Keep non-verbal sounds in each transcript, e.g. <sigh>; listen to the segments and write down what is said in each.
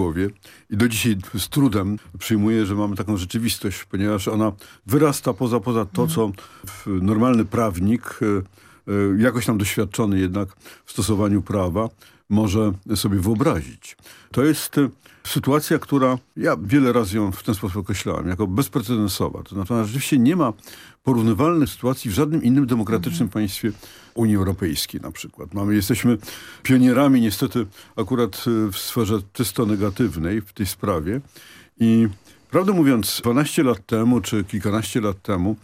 głowie i do dzisiaj z trudem przyjmuję, że mamy taką rzeczywistość, ponieważ ona wyrasta poza, poza to, co normalny prawnik, e, e, jakoś tam doświadczony jednak w stosowaniu prawa, może sobie wyobrazić. To jest e, sytuacja, która, ja wiele razy ją w ten sposób określałem, jako bezprecedensowa. To znaczy, rzeczywiście nie ma porównywalnej sytuacji w żadnym innym demokratycznym mhm. państwie Unii Europejskiej na przykład. Mamy, jesteśmy pionierami niestety akurat e, w sferze czysto negatywnej w tej sprawie i Prawdę mówiąc, 12 lat temu, czy kilkanaście lat temu,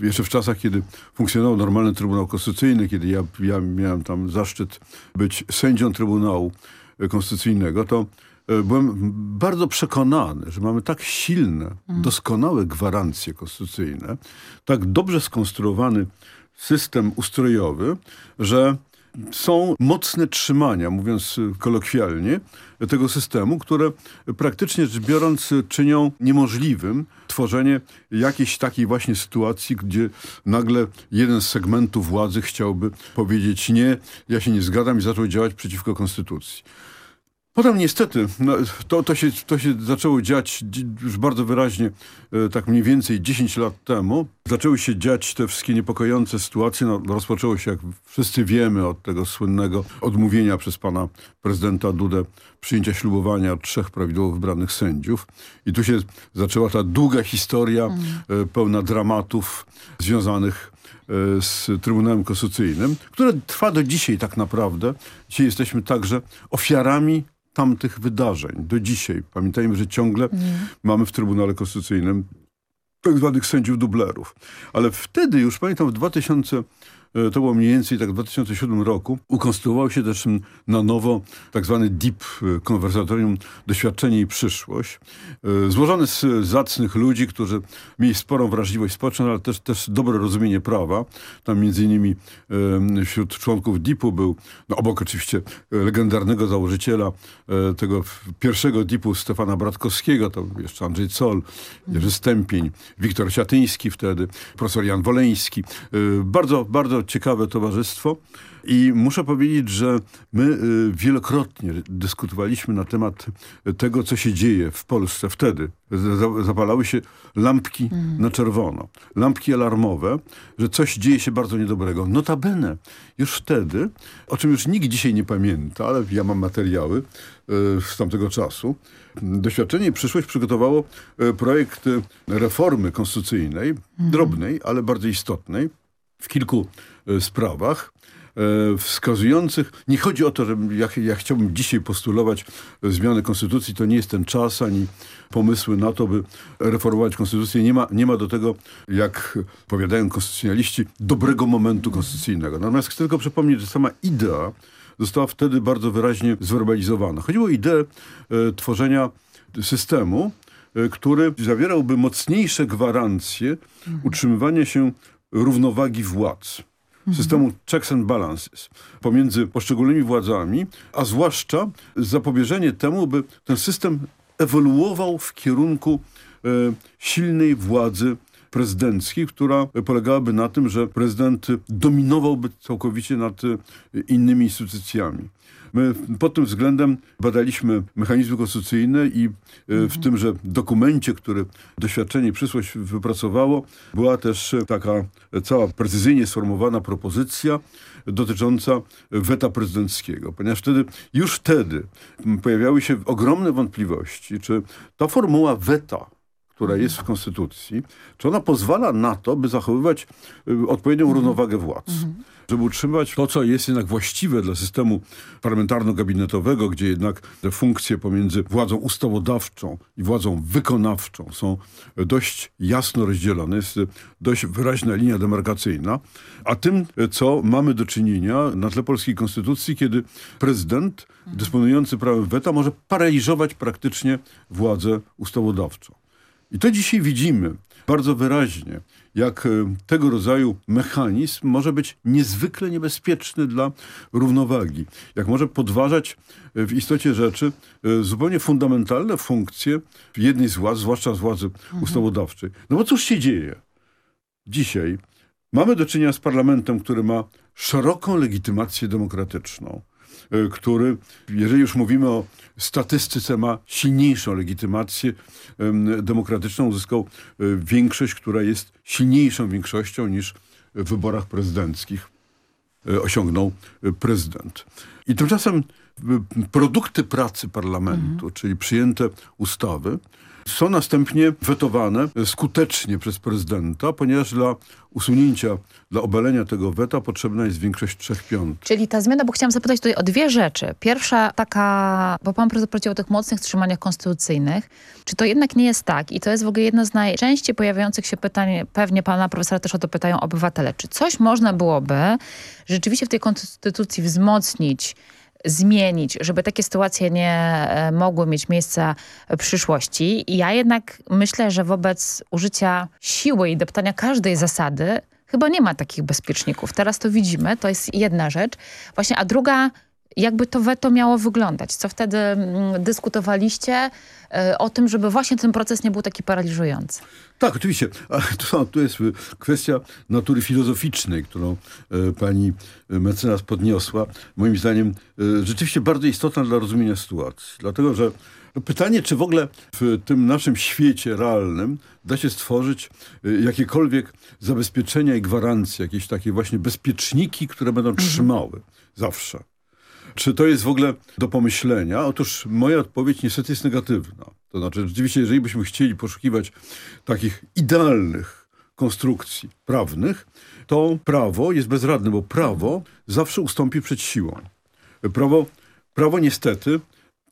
jeszcze w czasach, kiedy funkcjonował normalny Trybunał Konstytucyjny, kiedy ja, ja miałem tam zaszczyt być sędzią Trybunału Konstytucyjnego, to e, byłem bardzo przekonany, że mamy tak silne, mm. doskonałe gwarancje konstytucyjne, tak dobrze skonstruowany system ustrojowy, że są mocne trzymania, mówiąc kolokwialnie, tego systemu, które praktycznie rzecz biorąc czynią niemożliwym tworzenie jakiejś takiej właśnie sytuacji, gdzie nagle jeden z segmentów władzy chciałby powiedzieć nie, ja się nie zgadzam i zaczął działać przeciwko konstytucji. Potem niestety no, to, to, się, to się zaczęło dziać już bardzo wyraźnie, e, tak mniej więcej 10 lat temu. Zaczęły się dziać te wszystkie niepokojące sytuacje. No, rozpoczęło się, jak wszyscy wiemy, od tego słynnego odmówienia przez pana prezydenta Dudę przyjęcia ślubowania trzech prawidłowo wybranych sędziów. I tu się zaczęła ta długa historia mm. pełna dramatów związanych e, z Trybunałem Konstytucyjnym, które trwa do dzisiaj tak naprawdę. Dzisiaj jesteśmy także ofiarami tamtych wydarzeń do dzisiaj. Pamiętajmy, że ciągle mamy w Trybunale Konstytucyjnym tak zwanych sędziów dublerów. Ale wtedy już, pamiętam, w 2000 E, to było mniej więcej tak w 2007 roku, ukonstruował się też na nowo tak zwany DIP, e, konwersatorium Doświadczenie i Przyszłość, e, złożony z zacnych ludzi, którzy mieli sporą wrażliwość społeczną, ale też, też dobre rozumienie prawa. Tam między innymi wśród członków DIP-u był, no obok oczywiście legendarnego założyciela tego pierwszego DIP-u Stefana Bratkowskiego, to jeszcze Andrzej Col, Jerzy Stępień, Wiktor Siatyński wtedy, profesor Jan Woleński. Bardzo, bardzo ciekawe towarzystwo i muszę powiedzieć, że my y, wielokrotnie dyskutowaliśmy na temat tego, co się dzieje w Polsce wtedy. Zapalały się lampki mm. na czerwono, lampki alarmowe, że coś dzieje się bardzo niedobrego. Notabene, już wtedy, o czym już nikt dzisiaj nie pamięta, ale ja mam materiały y, z tamtego czasu, Doświadczenie i przyszłość przygotowało y, projekt reformy konstytucyjnej, mm. drobnej, ale bardzo istotnej, w kilku e, sprawach e, wskazujących, nie chodzi o to, że ja, ja chciałbym dzisiaj postulować zmiany konstytucji, to nie jest ten czas, ani pomysły na to, by reformować konstytucję. Nie ma, nie ma do tego, jak powiadają konstytucjonaliści, dobrego momentu konstytucyjnego. Natomiast chcę tylko przypomnieć, że sama idea została wtedy bardzo wyraźnie zwerbalizowana. Chodziło o ideę e, tworzenia systemu, e, który zawierałby mocniejsze gwarancje utrzymywania się równowagi władz systemu checks and balances pomiędzy poszczególnymi władzami, a zwłaszcza zapobieżenie temu, by ten system ewoluował w kierunku e, silnej władzy prezydenckiej, która polegałaby na tym, że prezydent dominowałby całkowicie nad e, innymi instytucjami. My pod tym względem badaliśmy mechanizmy konstytucyjne i e, w tymże dokumencie, który doświadczenie i przyszłość wypracowało, była też taka cała precyzyjnie sformułowana propozycja dotycząca weta prezydenckiego, ponieważ wtedy, już wtedy pojawiały się ogromne wątpliwości, czy ta formuła weta, która mhm. jest w Konstytucji, czy ona pozwala na to, by zachowywać y, odpowiednią mhm. równowagę władz. Mhm. Żeby utrzymać to, co jest jednak właściwe dla systemu parlamentarno-gabinetowego, gdzie jednak te funkcje pomiędzy władzą ustawodawczą i władzą wykonawczą są dość jasno rozdzielone. Jest dość wyraźna linia demarkacyjna. A tym, co mamy do czynienia na tle polskiej konstytucji, kiedy prezydent dysponujący prawem weta może paraliżować praktycznie władzę ustawodawczą. I to dzisiaj widzimy bardzo wyraźnie, jak e, tego rodzaju mechanizm może być niezwykle niebezpieczny dla równowagi. Jak może podważać e, w istocie rzeczy e, zupełnie fundamentalne funkcje jednej z władz, zwłaszcza z władzy mhm. ustawodawczej. No bo cóż się dzieje? Dzisiaj mamy do czynienia z parlamentem, który ma szeroką legitymację demokratyczną. Który, jeżeli już mówimy o statystyce ma silniejszą legitymację demokratyczną, uzyskał e, większość, która jest silniejszą większością niż w wyborach prezydenckich e, osiągnął prezydent. I tymczasem produkty pracy parlamentu, mhm. czyli przyjęte ustawy, są następnie wetowane skutecznie przez prezydenta, ponieważ dla usunięcia, dla obalenia tego weta potrzebna jest większość trzech piątych. Czyli ta zmiana, bo chciałam zapytać tutaj o dwie rzeczy. Pierwsza taka, bo pan prezydent powiedział o tych mocnych trzymaniach konstytucyjnych. Czy to jednak nie jest tak, i to jest w ogóle jedno z najczęściej pojawiających się pytań, pewnie pana profesora też o to pytają obywatele, czy coś można byłoby rzeczywiście w tej konstytucji wzmocnić zmienić, żeby takie sytuacje nie e, mogły mieć miejsca w przyszłości. I ja jednak myślę, że wobec użycia siły i deptania każdej zasady chyba nie ma takich bezpieczników. Teraz to widzimy, to jest jedna rzecz. Właśnie, a druga jakby to weto miało wyglądać? Co wtedy mm, dyskutowaliście e, o tym, żeby właśnie ten proces nie był taki paraliżujący? Tak, oczywiście. To, to jest kwestia natury filozoficznej, którą e, pani mecenas podniosła. Moim zdaniem e, rzeczywiście bardzo istotna dla rozumienia sytuacji. Dlatego, że pytanie, czy w ogóle w tym naszym świecie realnym da się stworzyć jakiekolwiek zabezpieczenia i gwarancje, jakieś takie właśnie bezpieczniki, które będą mhm. trzymały zawsze. Czy to jest w ogóle do pomyślenia? Otóż moja odpowiedź niestety jest negatywna. To znaczy, rzeczywiście, jeżeli byśmy chcieli poszukiwać takich idealnych konstrukcji prawnych, to prawo jest bezradne, bo prawo zawsze ustąpi przed siłą. Prawo, prawo niestety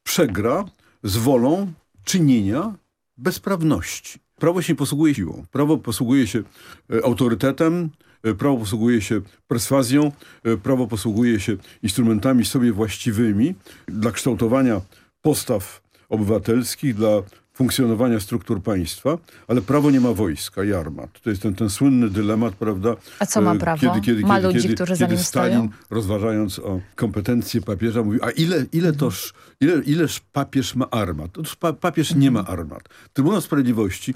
przegra z wolą czynienia bezprawności. Prawo się nie posługuje siłą. Prawo posługuje się e, autorytetem, prawo posługuje się perswazją, e, prawo posługuje się instrumentami sobie właściwymi dla kształtowania postaw obywatelskich, dla funkcjonowania struktur państwa, ale prawo nie ma wojska i armat. To jest ten, ten słynny dylemat, prawda? A co ma e, prawo? Kiedy, kiedy, ma ludzi, kiedy, którzy kiedy Stalin, stoją? rozważając o kompetencje papieża, mówił, a ile, ile toż, ile, ileż papież ma armat? Otóż pa, papież nie ma armat. Trybunał Sprawiedliwości,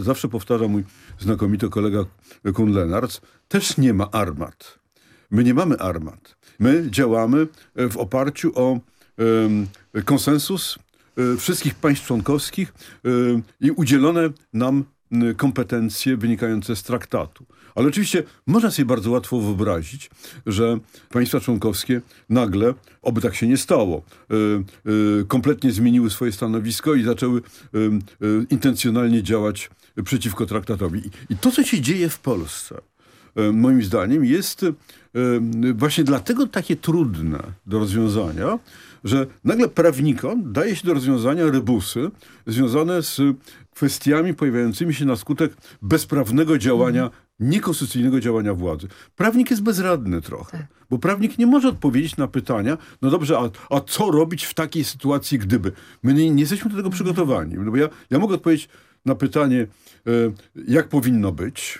zawsze powtarza mój znakomity kolega Kun Lenarc, też nie ma armat. My nie mamy armat. My działamy w oparciu o um, konsensus E, wszystkich państw członkowskich e, i udzielone nam kompetencje wynikające z traktatu. Ale oczywiście można sobie bardzo łatwo wyobrazić, że państwa członkowskie nagle, oby tak się nie stało, kompletnie zmieniły swoje stanowisko i zaczęły intencjonalnie działać przeciwko traktatowi. I to, co się dzieje w Polsce, moim zdaniem, jest właśnie dlatego takie trudne do rozwiązania, że nagle prawnikom daje się do rozwiązania rebusy związane z kwestiami pojawiającymi się na skutek bezprawnego działania mhm niekonstytucyjnego działania władzy. Prawnik jest bezradny trochę, tak. bo prawnik nie może odpowiedzieć na pytania, no dobrze, a, a co robić w takiej sytuacji, gdyby? My nie, nie jesteśmy do tego przygotowani. No bo ja, ja mogę odpowiedzieć na pytanie, e, jak powinno być,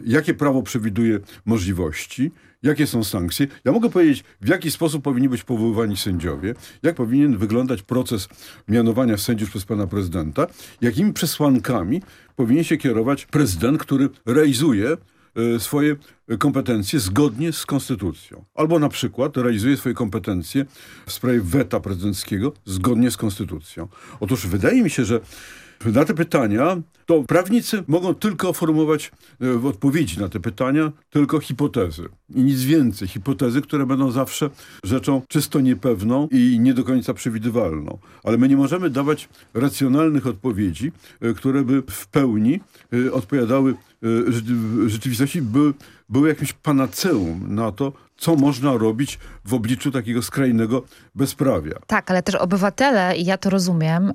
jakie prawo przewiduje możliwości, jakie są sankcje. Ja mogę powiedzieć, w jaki sposób powinni być powoływani sędziowie, jak powinien wyglądać proces mianowania sędziów przez pana prezydenta, jakimi przesłankami powinien się kierować prezydent, który realizuje e, swoje kompetencje zgodnie z konstytucją. Albo na przykład realizuje swoje kompetencje w sprawie weta prezydenckiego zgodnie z konstytucją. Otóż wydaje mi się, że na te pytania to prawnicy mogą tylko formułować e, w odpowiedzi na te pytania tylko hipotezy. I nic więcej. Hipotezy, które będą zawsze rzeczą czysto niepewną i nie do końca przewidywalną. Ale my nie możemy dawać racjonalnych odpowiedzi, e, które by w pełni e, odpowiadały rzeczywistości, by były jakimś panaceum na to, co można robić w obliczu takiego skrajnego bezprawia. Tak, ale też obywatele, i ja to rozumiem,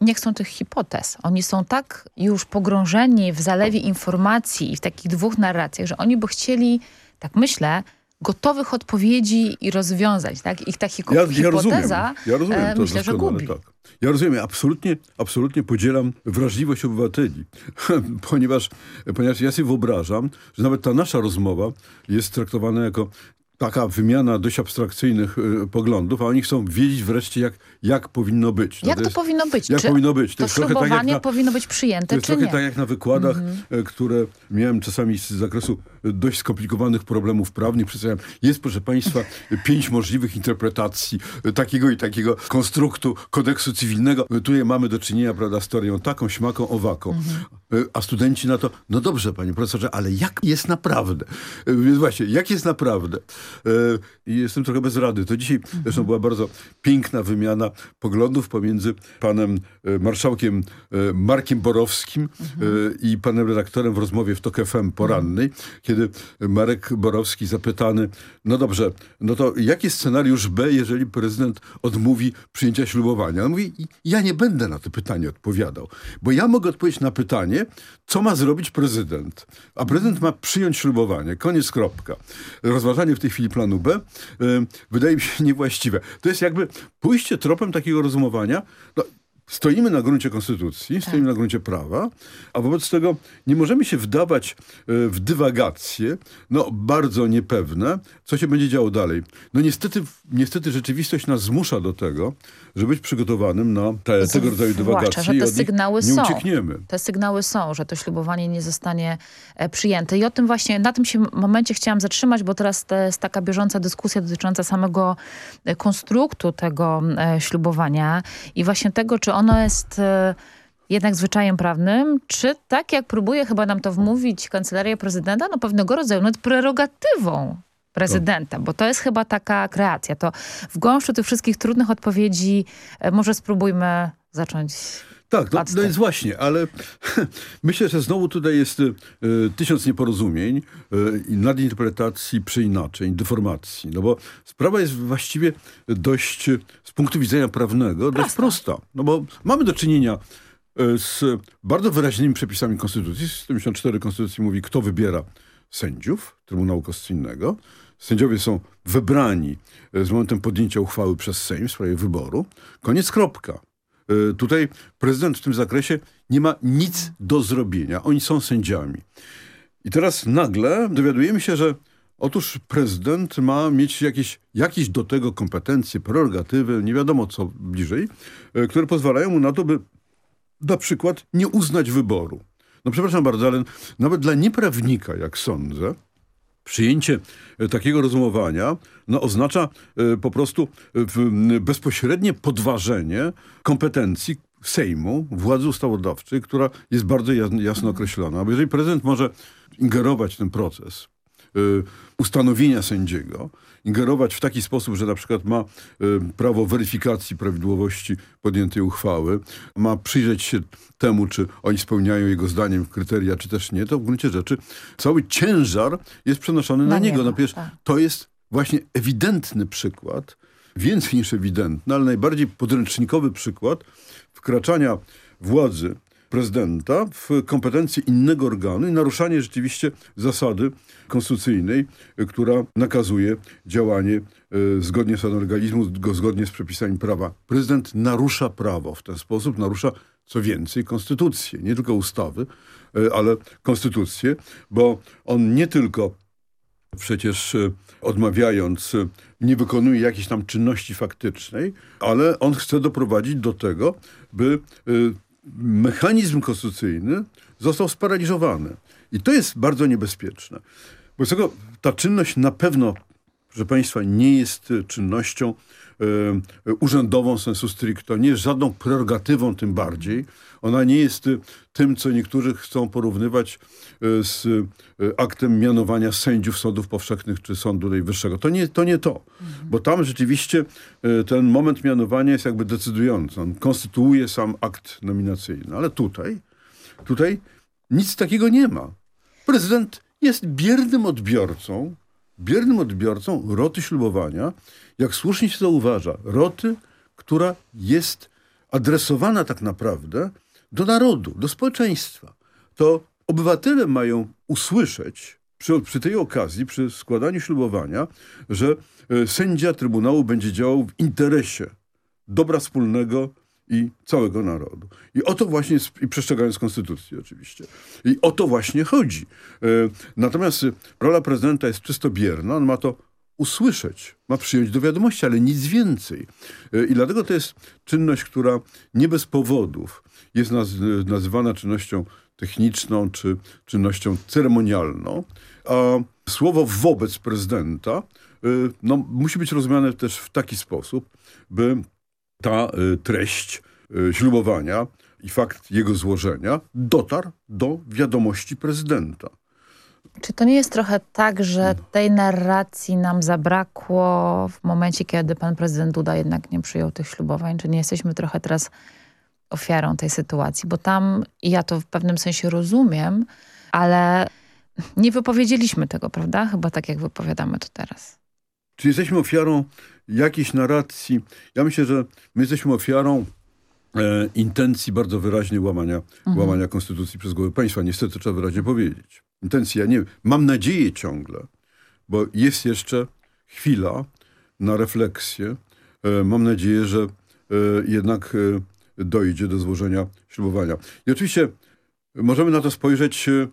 nie chcą tych hipotez. Oni są tak już pogrążeni w zalewie informacji i w takich dwóch narracjach, że oni by chcieli, tak myślę, gotowych odpowiedzi i rozwiązań. Tak? Ich ta hi ja, hipoteza, ja rozumiem, ja rozumiem e, myślę, że gubi. Tak. Ja rozumiem, absolutnie, absolutnie podzielam wrażliwość obywateli, <laughs> ponieważ, ponieważ ja sobie wyobrażam, że nawet ta nasza rozmowa jest traktowana jako taka wymiana dość abstrakcyjnych y, poglądów, a oni chcą wiedzieć wreszcie, jak, jak powinno być. No jak to, jest, powinno być? Jak czy powinno być? To, to trochę tak na, powinno być przyjęte, To jest trochę nie? tak jak na wykładach, mm -hmm. które miałem czasami z zakresu dość skomplikowanych problemów prawnych. Przedstawiam, jest, proszę państwa, <laughs> pięć możliwych interpretacji takiego i takiego konstruktu kodeksu cywilnego. Tutaj mamy do czynienia, prawda, z teorią taką, śmaką, owaką. Mhm. A studenci na to, no dobrze, panie profesorze, ale jak jest naprawdę? Więc właśnie, jak jest naprawdę? I jestem trochę bez rady. To dzisiaj mhm. zresztą była bardzo piękna wymiana poglądów pomiędzy panem marszałkiem Markiem Borowskim mhm. i panem redaktorem w rozmowie w TOK FM porannej, kiedy Marek Borowski zapytany, no dobrze, no to jaki scenariusz B, jeżeli prezydent odmówi przyjęcia ślubowania? On mówi, ja nie będę na to pytanie odpowiadał, bo ja mogę odpowiedzieć na pytanie, co ma zrobić prezydent. A prezydent ma przyjąć ślubowanie. Koniec, kropka. Rozważanie w tej chwili planu B y, wydaje mi się <laughs> niewłaściwe. To jest jakby pójście tropem takiego rozumowania. No, Stoimy na gruncie konstytucji, tak. stoimy na gruncie prawa, a wobec tego nie możemy się wdawać e, w dywagacje, no bardzo niepewne, co się będzie działo dalej. No niestety, niestety rzeczywistość nas zmusza do tego, żeby być przygotowanym na te, tego rodzaju dywagacje że te sygnały są. uciekniemy. Te sygnały są, że to ślubowanie nie zostanie e, przyjęte. I o tym właśnie, na tym się momencie chciałam zatrzymać, bo teraz jest taka bieżąca dyskusja dotycząca samego e, konstruktu tego ślubowania i właśnie tego, czy on ono jest e, jednak zwyczajem prawnym, czy tak jak próbuje chyba nam to wmówić kancelaria prezydenta, no pewnego rodzaju nad prerogatywą prezydenta, bo to jest chyba taka kreacja. To w gąszczu tych wszystkich trudnych odpowiedzi e, może spróbujmy zacząć tak, no, no jest właśnie, ale <laughs> myślę, że znowu tutaj jest y, tysiąc nieporozumień, y, nadinterpretacji, przeinaczeń, deformacji. No bo sprawa jest właściwie dość, z punktu widzenia prawnego, prosta. dość prosta. No bo mamy do czynienia z bardzo wyraźnymi przepisami Konstytucji. 174 Konstytucji mówi, kto wybiera sędziów Trybunału Konstytucyjnego. Sędziowie są wybrani z momentem podjęcia uchwały przez Sejm w sprawie wyboru. Koniec, kropka. E, tutaj prezydent w tym zakresie nie ma nic do zrobienia. Oni są sędziami. I teraz nagle dowiadujemy się, że otóż prezydent ma mieć jakieś, jakieś do tego kompetencje, prerogatywy, nie wiadomo co bliżej, e, które pozwalają mu na to, by na przykład nie uznać wyboru. No przepraszam bardzo, ale nawet dla nieprawnika, jak sądzę, Przyjęcie e, takiego rozumowania no, oznacza e, po prostu bezpośrednie podważenie kompetencji Sejmu, władzy ustawodawczej, która jest bardzo jasno określona. Bo jeżeli prezydent może ingerować w ten proces, ustanowienia sędziego, ingerować w taki sposób, że na przykład ma y, prawo weryfikacji prawidłowości podjętej uchwały, ma przyjrzeć się temu, czy oni spełniają jego zdaniem kryteria, czy też nie, to w gruncie rzeczy cały ciężar jest przenoszony na, na niego. No przecież tak. to jest właśnie ewidentny przykład, więcej niż ewidentny, ale najbardziej podręcznikowy przykład wkraczania władzy prezydenta w kompetencje innego organu i naruszanie rzeczywiście zasady konstytucyjnej, która nakazuje działanie e, zgodnie z legalizmu, zgodnie z przepisami prawa. Prezydent narusza prawo w ten sposób, narusza co więcej konstytucję, nie tylko ustawy, e, ale konstytucję, bo on nie tylko przecież e, odmawiając nie wykonuje jakiejś tam czynności faktycznej, ale on chce doprowadzić do tego, by mechanizm konstytucyjny został sparaliżowany. I to jest bardzo niebezpieczne. Bo tego ta czynność na pewno, proszę Państwa, nie jest czynnością urzędową sensu stricto, nie jest żadną prerogatywą tym bardziej. Ona nie jest tym, co niektórzy chcą porównywać z aktem mianowania sędziów sądów powszechnych czy Sądu Najwyższego. To nie to, nie to bo tam rzeczywiście ten moment mianowania jest jakby decydujący. On konstytuuje sam akt nominacyjny. Ale tutaj, tutaj nic takiego nie ma. Prezydent jest biernym odbiorcą, biernym odbiorcą roty ślubowania, jak słusznie się zauważa, roty, która jest adresowana tak naprawdę do narodu, do społeczeństwa. To obywatele mają usłyszeć przy, przy tej okazji, przy składaniu ślubowania, że e, sędzia Trybunału będzie działał w interesie dobra wspólnego i całego narodu. I o to właśnie, i przestrzegając konstytucji oczywiście. I o to właśnie chodzi. E, natomiast rola prezydenta jest czysto bierna, on ma to usłyszeć, ma przyjąć do wiadomości, ale nic więcej. E, I dlatego to jest czynność, która nie bez powodów jest naz nazywana czynnością techniczną czy czynnością ceremonialną, a słowo wobec prezydenta y, no, musi być rozumiane też w taki sposób, by ta y, treść ślubowania i fakt jego złożenia dotarł do wiadomości prezydenta. Czy to nie jest trochę tak, że tej narracji nam zabrakło w momencie, kiedy pan prezydent Duda jednak nie przyjął tych ślubowań? Czy nie jesteśmy trochę teraz ofiarą tej sytuacji? Bo tam, i ja to w pewnym sensie rozumiem, ale nie wypowiedzieliśmy tego, prawda? Chyba tak, jak wypowiadamy to teraz. Czy jesteśmy ofiarą jakiejś narracji? Ja myślę, że my jesteśmy ofiarą e, intencji bardzo wyraźnej łamania, mhm. łamania konstytucji przez głowę państwa. Niestety trzeba wyraźnie powiedzieć. Intencja, nie mam nadzieję ciągle, bo jest jeszcze chwila na refleksję. E, mam nadzieję, że e, jednak e, dojdzie do złożenia ślubowania. I oczywiście możemy na to spojrzeć e,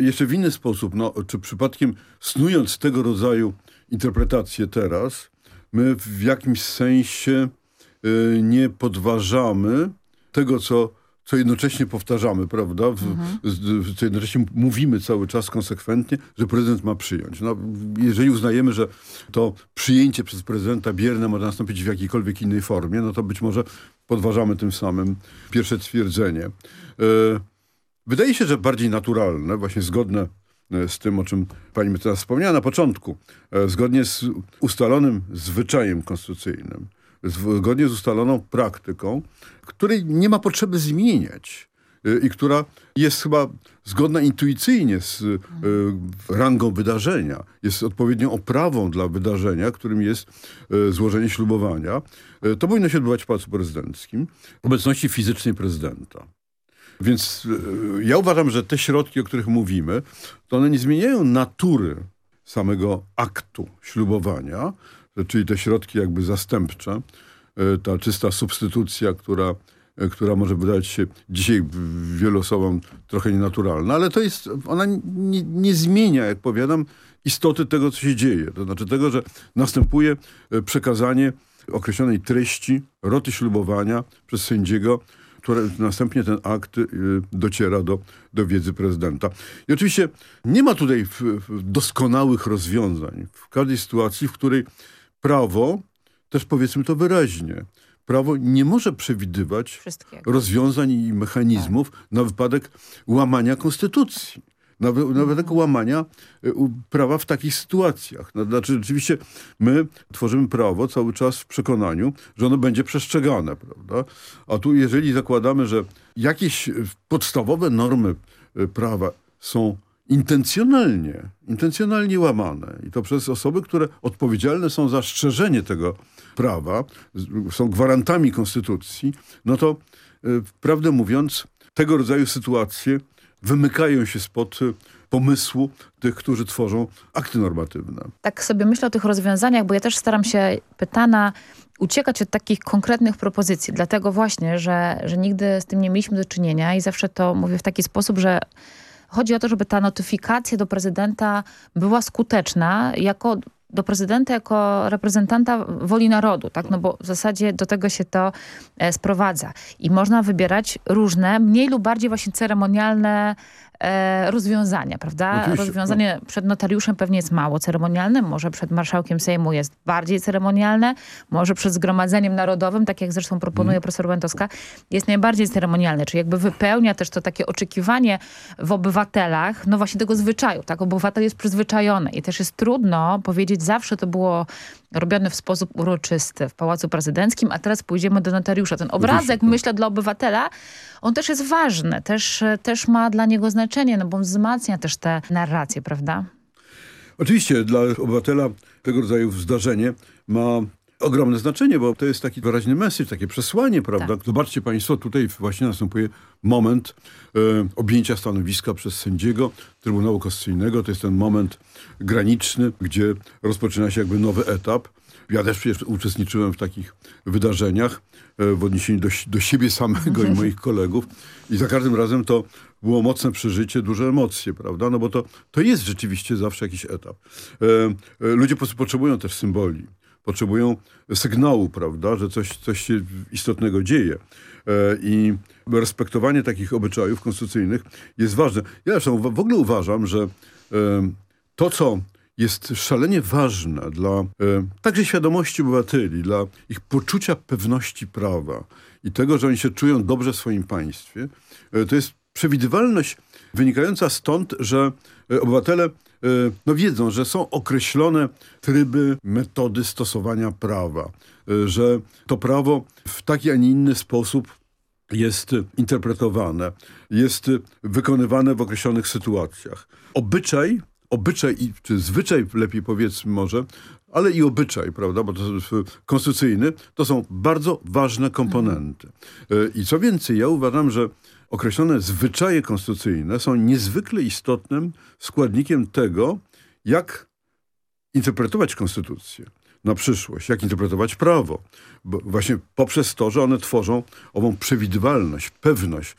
jeszcze w inny sposób. No, czy przypadkiem snując tego rodzaju interpretacje teraz, my w jakimś sensie nie podważamy tego, co, co jednocześnie powtarzamy, prawda? Mhm. Co jednocześnie mówimy cały czas konsekwentnie, że prezydent ma przyjąć. No, jeżeli uznajemy, że to przyjęcie przez prezydenta bierne może nastąpić w jakiejkolwiek innej formie, no to być może podważamy tym samym pierwsze twierdzenie. Y, wydaje się, że bardziej naturalne, właśnie zgodne E, z tym, o czym pani teraz wspomniała na początku, zgodnie z ustalonym zwyczajem konstytucyjnym, zgodnie z ustaloną praktyką, której nie ma potrzeby zmieniać e, i która jest chyba zgodna intuicyjnie z rangą wydarzenia, jest odpowiednią oprawą dla wydarzenia, którym jest złożenie ślubowania, to powinno się odbywać w Pałacu Prezydenckim w obecności fizycznej prezydenta. Więc ja uważam, że te środki, o których mówimy, to one nie zmieniają natury samego aktu ślubowania, czyli te środki jakby zastępcze, e, ta czysta substytucja, która, e, która może wydać się dzisiaj wielu osobom trochę nienaturalna, ale to jest, ona nie, nie zmienia, jak powiadam, istoty tego, co się dzieje. To znaczy tego, że następuje przekazanie określonej treści roty ślubowania przez sędziego które następnie ten akt dociera do, do wiedzy prezydenta. I oczywiście nie ma tutaj doskonałych rozwiązań w każdej sytuacji, w której prawo, też powiedzmy to wyraźnie, prawo nie może przewidywać rozwiązań i mechanizmów tak. na wypadek łamania konstytucji nawet, nawet łamania e, prawa w takich sytuacjach. No, znaczy rzeczywiście my tworzymy prawo cały czas w przekonaniu, że ono będzie przestrzegane, prawda? A tu jeżeli zakładamy, że jakieś podstawowe normy e, prawa są intencjonalnie, intencjonalnie łamane i to przez osoby, które odpowiedzialne są za strzeżenie tego prawa, są gwarantami konstytucji, no to e, prawdę mówiąc tego rodzaju sytuacje wymykają się spod y, pomysłu tych, którzy tworzą akty normatywne. Tak sobie myślę o tych rozwiązaniach, bo ja też staram się pytana uciekać od takich konkretnych propozycji, dlatego właśnie, że, że nigdy z tym nie mieliśmy do czynienia i zawsze to mówię w taki sposób, że chodzi o to, żeby ta notyfikacja do prezydenta była skuteczna jako do prezydenta jako reprezentanta woli narodu, tak? No bo w zasadzie do tego się to e, sprowadza. I można wybierać różne, mniej lub bardziej właśnie ceremonialne e, rozwiązania, prawda? Oczywiście, Rozwiązanie no. przed notariuszem pewnie jest mało ceremonialne, może przed marszałkiem Sejmu jest bardziej ceremonialne, może przed Zgromadzeniem Narodowym, tak jak zresztą proponuje hmm. profesor Łętowska, jest najbardziej ceremonialne, czyli jakby wypełnia też to takie oczekiwanie w obywatelach, no właśnie tego zwyczaju, tak? Obywatel jest przyzwyczajony i też jest trudno powiedzieć, zawsze to było robione w sposób uroczysty w Pałacu Prezydenckim, a teraz pójdziemy do notariusza. Ten obrazek, myślę, dla obywatela, on też jest ważny, też, też ma dla niego znaczenie, no bo wzmacnia też tę narrację, prawda? Oczywiście dla obywatela tego rodzaju zdarzenie ma ogromne znaczenie, bo to jest taki wyraźny message, takie przesłanie, prawda? Tak. Zobaczcie państwo, tutaj właśnie następuje moment e, objęcia stanowiska przez sędziego Trybunału Konstytucyjnego. To jest ten moment graniczny, gdzie rozpoczyna się jakby nowy etap. Ja też przecież uczestniczyłem w takich wydarzeniach e, w odniesieniu do, do siebie samego i <laughs> moich kolegów. I za każdym razem to było mocne przeżycie, duże emocje, prawda? No bo to, to jest rzeczywiście zawsze jakiś etap. E, e ludzie po prostu potrzebują też symboli potrzebują sygnału, prawda, że coś, coś się istotnego dzieje. E, I respektowanie takich obyczajów konstytucyjnych jest ważne. Ja zresztą w ogóle uważam, że to, co jest szalenie ważne dla także świadomości obywateli, dla ich poczucia pewności prawa i tego, że oni się czują dobrze w swoim państwie, e, to jest przewidywalność wynikająca stąd, że e, obywatele no, wiedzą, że są określone tryby, metody stosowania prawa, że to prawo w taki, a nie inny sposób jest interpretowane, jest wykonywane w określonych sytuacjach. Obyczaj obyczaj, czy zwyczaj lepiej powiedzmy może, ale i obyczaj, prawda, bo to konstytucyjny, to są bardzo ważne komponenty. I co więcej, ja uważam, że określone zwyczaje konstytucyjne są niezwykle istotnym składnikiem tego, jak interpretować konstytucję na przyszłość, jak interpretować prawo. Bo właśnie poprzez to, że one tworzą ową przewidywalność, pewność.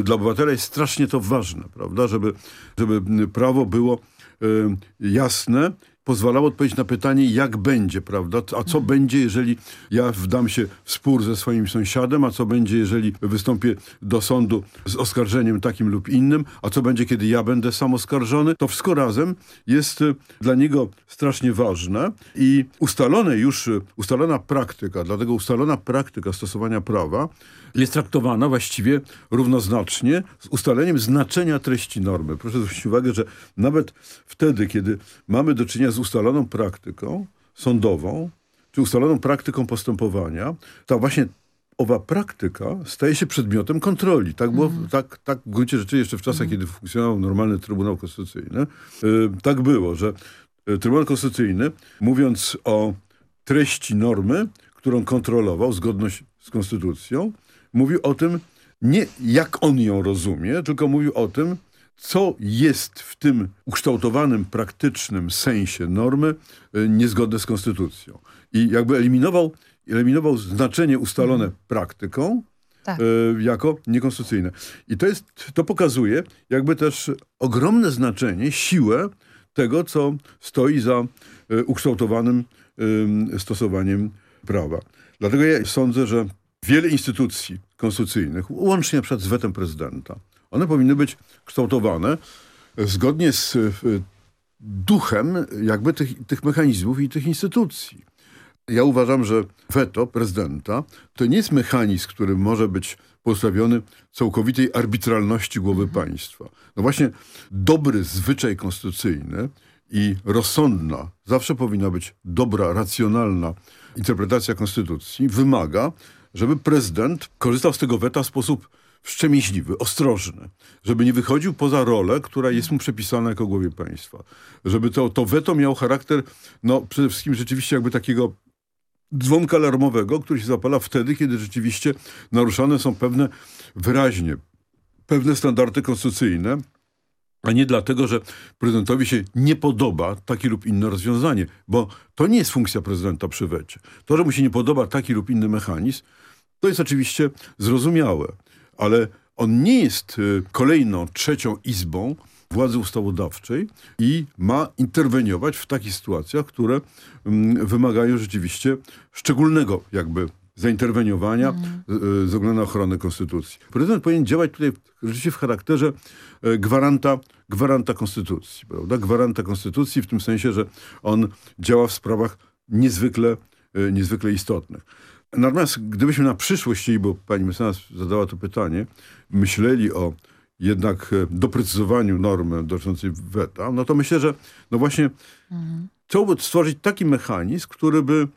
Y, dla obywatela jest strasznie to ważne, prawda, żeby, żeby prawo było Y, jasne, pozwalało odpowiedzieć na pytanie, jak będzie, prawda? A co będzie, jeżeli ja wdam się w spór ze swoim sąsiadem, a co będzie, jeżeli wystąpię do sądu z oskarżeniem takim lub innym, a co będzie, kiedy ja będę sam oskarżony? To wszystko razem jest y, dla niego strasznie ważne i ustalone już, y, ustalona praktyka, dlatego ustalona praktyka stosowania prawa jest traktowana właściwie równoznacznie z ustaleniem znaczenia treści normy. Proszę zwrócić uwagę, że nawet wtedy, kiedy mamy do czynienia z ustaloną praktyką sądową, czy ustaloną praktyką postępowania, ta właśnie owa praktyka staje się przedmiotem kontroli. Tak było, mm. tak, tak w gruncie rzeczy jeszcze w czasach, mm. kiedy funkcjonował normalny Trybunał Konstytucyjny, yy, tak było, że y, Trybunał Konstytucyjny, mówiąc o treści normy, którą kontrolował, zgodność z konstytucją, mówił o tym, nie jak on ją rozumie, tylko mówił o tym, co jest w tym ukształtowanym, praktycznym sensie normy y, niezgodne z konstytucją. I jakby eliminował, eliminował znaczenie ustalone mhm. praktyką tak. y, jako niekonstytucyjne. I to, jest, to pokazuje jakby też ogromne znaczenie, siłę tego, co stoi za y, ukształtowanym stosowaniem prawa. Dlatego ja sądzę, że wiele instytucji konstytucyjnych, łącznie na przykład z wetem prezydenta, one powinny być kształtowane zgodnie z e, duchem jakby tych, tych mechanizmów i tych instytucji. Ja uważam, że weto prezydenta to nie jest mechanizm, który może być postawiony całkowitej arbitralności głowy mhm. państwa. No właśnie dobry zwyczaj konstytucyjny i rozsądna, zawsze powinna być dobra, racjonalna interpretacja konstytucji, wymaga, żeby prezydent korzystał z tego weta w sposób wstrzemięźliwy, ostrożny, żeby nie wychodził poza rolę, która jest mu przepisana jako głowie państwa. Żeby to, to weto miało charakter, no przede wszystkim rzeczywiście jakby takiego dzwonka alarmowego, który się zapala wtedy, kiedy rzeczywiście naruszane są pewne wyraźnie, pewne standardy konstytucyjne, a nie dlatego, że prezydentowi się nie podoba takie lub inne rozwiązanie, bo to nie jest funkcja prezydenta przy wecie. To, że mu się nie podoba taki lub inny mechanizm, to jest oczywiście zrozumiałe, ale on nie jest y, kolejną, trzecią izbą władzy ustawodawczej i ma interweniować w takich sytuacjach, które mm, wymagają rzeczywiście szczególnego jakby zainterweniowania mm. z względu na ochronę konstytucji. Prezydent powinien działać tutaj rzeczywiście w charakterze gwaranta, gwaranta konstytucji, prawda? Gwaranta konstytucji w tym sensie, że on działa w sprawach niezwykle, niezwykle istotnych. Natomiast gdybyśmy na przyszłość, bo pani mecenas zadała to pytanie, myśleli o jednak e, doprecyzowaniu normy dotyczącej weta, no to myślę, że no właśnie mhm. chciałby stworzyć taki mechanizm, który by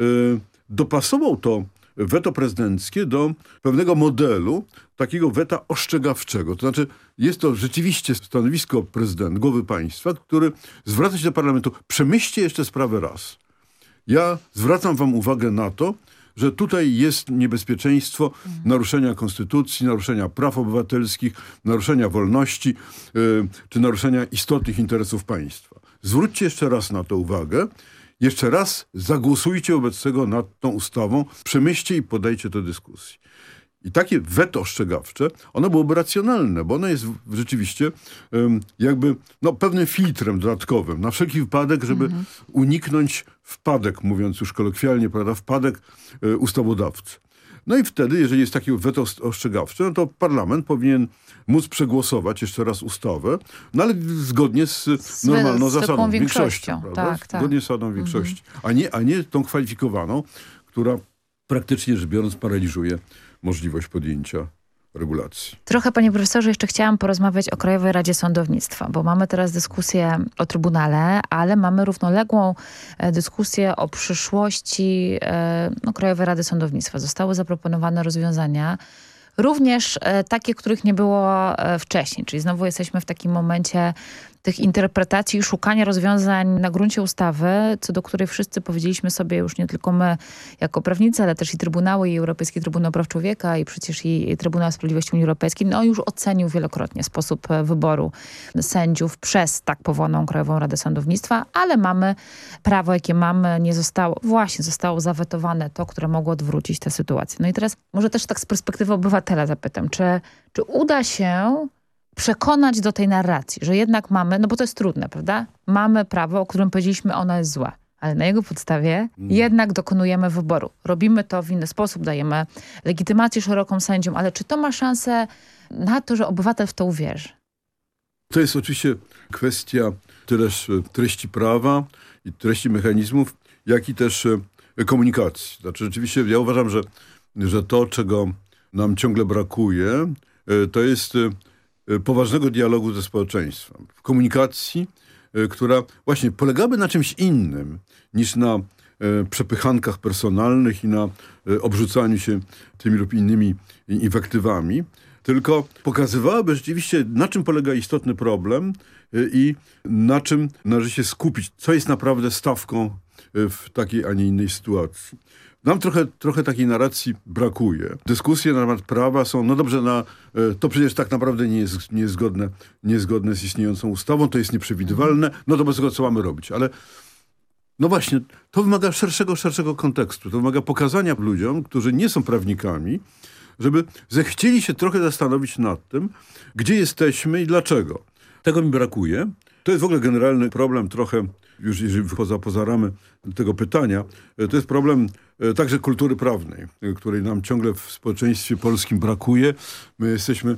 y, dopasował to weto prezydenckie do pewnego modelu takiego weta ostrzegawczego. To znaczy jest to rzeczywiście stanowisko prezydenta, głowy państwa, który zwraca się do parlamentu, przemyślcie jeszcze sprawę raz. Ja zwracam wam uwagę na to, że tutaj jest niebezpieczeństwo naruszenia konstytucji, naruszenia praw obywatelskich, naruszenia wolności yy, czy naruszenia istotnych interesów państwa. Zwróćcie jeszcze raz na to uwagę. Jeszcze raz zagłosujcie wobec tego nad tą ustawą, przemyślcie i podajcie do dyskusji. I takie weto ostrzegawcze, ono byłoby racjonalne, bo ono jest rzeczywiście jakby no, pewnym filtrem dodatkowym, na wszelki wypadek, żeby mhm. uniknąć wpadek, mówiąc już kolokwialnie, prawda, wpadek y, ustawodawcy. No i wtedy, jeżeli jest takie weto ostrzegawcze, no to parlament powinien móc przegłosować jeszcze raz ustawę, no ale zgodnie z, z normalną z zasadą, większością. większością tak, tak. Zgodnie z zasadą mhm. większości, a, nie, a nie tą kwalifikowaną, która praktycznie rzecz biorąc paraliżuje możliwość podjęcia regulacji. Trochę, panie profesorze, jeszcze chciałam porozmawiać o Krajowej Radzie Sądownictwa, bo mamy teraz dyskusję o Trybunale, ale mamy równoległą e, dyskusję o przyszłości e, no, Krajowej Rady Sądownictwa. Zostały zaproponowane rozwiązania, również e, takie, których nie było wcześniej, czyli znowu jesteśmy w takim momencie tych interpretacji i szukania rozwiązań na gruncie ustawy, co do której wszyscy powiedzieliśmy sobie już nie tylko my jako prawnicy, ale też i Trybunały, i Europejski Trybunał Praw Człowieka, i przecież i Trybunał Sprawiedliwości Unii Europejskiej, no już ocenił wielokrotnie sposób e, wyboru sędziów przez tak powołaną Krajową Radę Sądownictwa, ale mamy prawo, jakie mamy, nie zostało, właśnie zostało zawetowane to, które mogło odwrócić tę sytuację. No i teraz może też tak z perspektywy obywatela zapytam, czy, czy uda się przekonać do tej narracji, że jednak mamy, no bo to jest trudne, prawda? Mamy prawo, o którym powiedzieliśmy, ono jest złe. Ale na jego podstawie mm. jednak dokonujemy wyboru. Robimy to w inny sposób, dajemy legitymację szeroką sędziom, ale czy to ma szansę na to, że obywatel w to uwierzy? To jest oczywiście kwestia tyleż e, treści prawa i treści mechanizmów, jak i też e, komunikacji. Znaczy rzeczywiście ja uważam, że, że to, czego nam ciągle brakuje, e, to jest poważnego dialogu ze społeczeństwem, komunikacji, e, która właśnie polegałaby na czymś innym niż na e, przepychankach personalnych i na obrzucaniu się tymi lub innymi inwektywami, tylko pokazywałaby rzeczywiście, na czym polega istotny problem i na czym należy się skupić, co jest naprawdę stawką w takiej, a nie innej sytuacji. Nam trochę, trochę takiej narracji brakuje. Dyskusje na temat prawa są, no dobrze, na, e, to przecież tak naprawdę nie jest niezgodne, niezgodne z istniejącą ustawą, to jest nieprzewidywalne, no to bez tego co mamy robić. Ale no właśnie, to wymaga szerszego, szerszego kontekstu. To wymaga pokazania ludziom, którzy nie są prawnikami, żeby zechcieli się trochę zastanowić nad tym, gdzie jesteśmy i dlaczego. Tego mi brakuje. To jest w ogóle generalny problem trochę, już jeżeli poza, poza ramy tego pytania, e, to jest problem e, także kultury prawnej, e, której nam ciągle w społeczeństwie polskim brakuje. My jesteśmy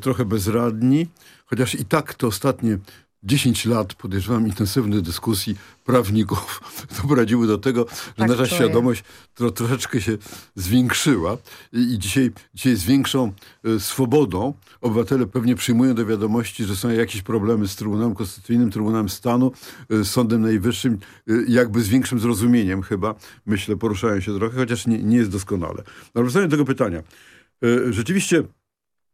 trochę bezradni, chociaż i tak te ostatnie 10 lat podejrzewam intensywnych dyskusji prawników <laughs> doprowadziły do tego, że tak nasza czuję. świadomość tro, troszeczkę się zwiększyła i, i dzisiaj, dzisiaj z większą y, swobodą obywatele pewnie przyjmują do wiadomości, że są jakieś problemy z Trybunałem Konstytucyjnym, Trybunałem Stanu, y, Sądem Najwyższym, y, jakby z większym zrozumieniem chyba, myślę, poruszają się trochę, chociaż nie, nie jest doskonale. Na rozwiązanie tego pytania. Rzeczywiście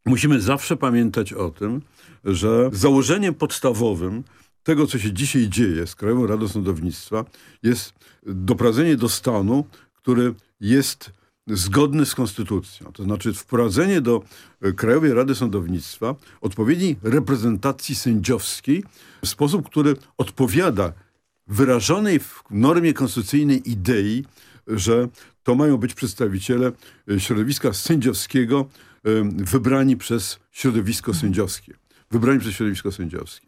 musimy zawsze pamiętać o tym, że założeniem podstawowym tego, co się dzisiaj dzieje z Krajową Radą Sądownictwa, jest doprowadzenie do stanu, który jest zgodny z konstytucją. To znaczy wprowadzenie do e, Krajowej Rady Sądownictwa odpowiedniej reprezentacji sędziowskiej w sposób, który odpowiada wyrażonej w normie konstytucyjnej idei, że to mają być przedstawiciele e, środowiska sędziowskiego wybrani przez środowisko sędziowskie wybrani przez środowisko sędziowskie.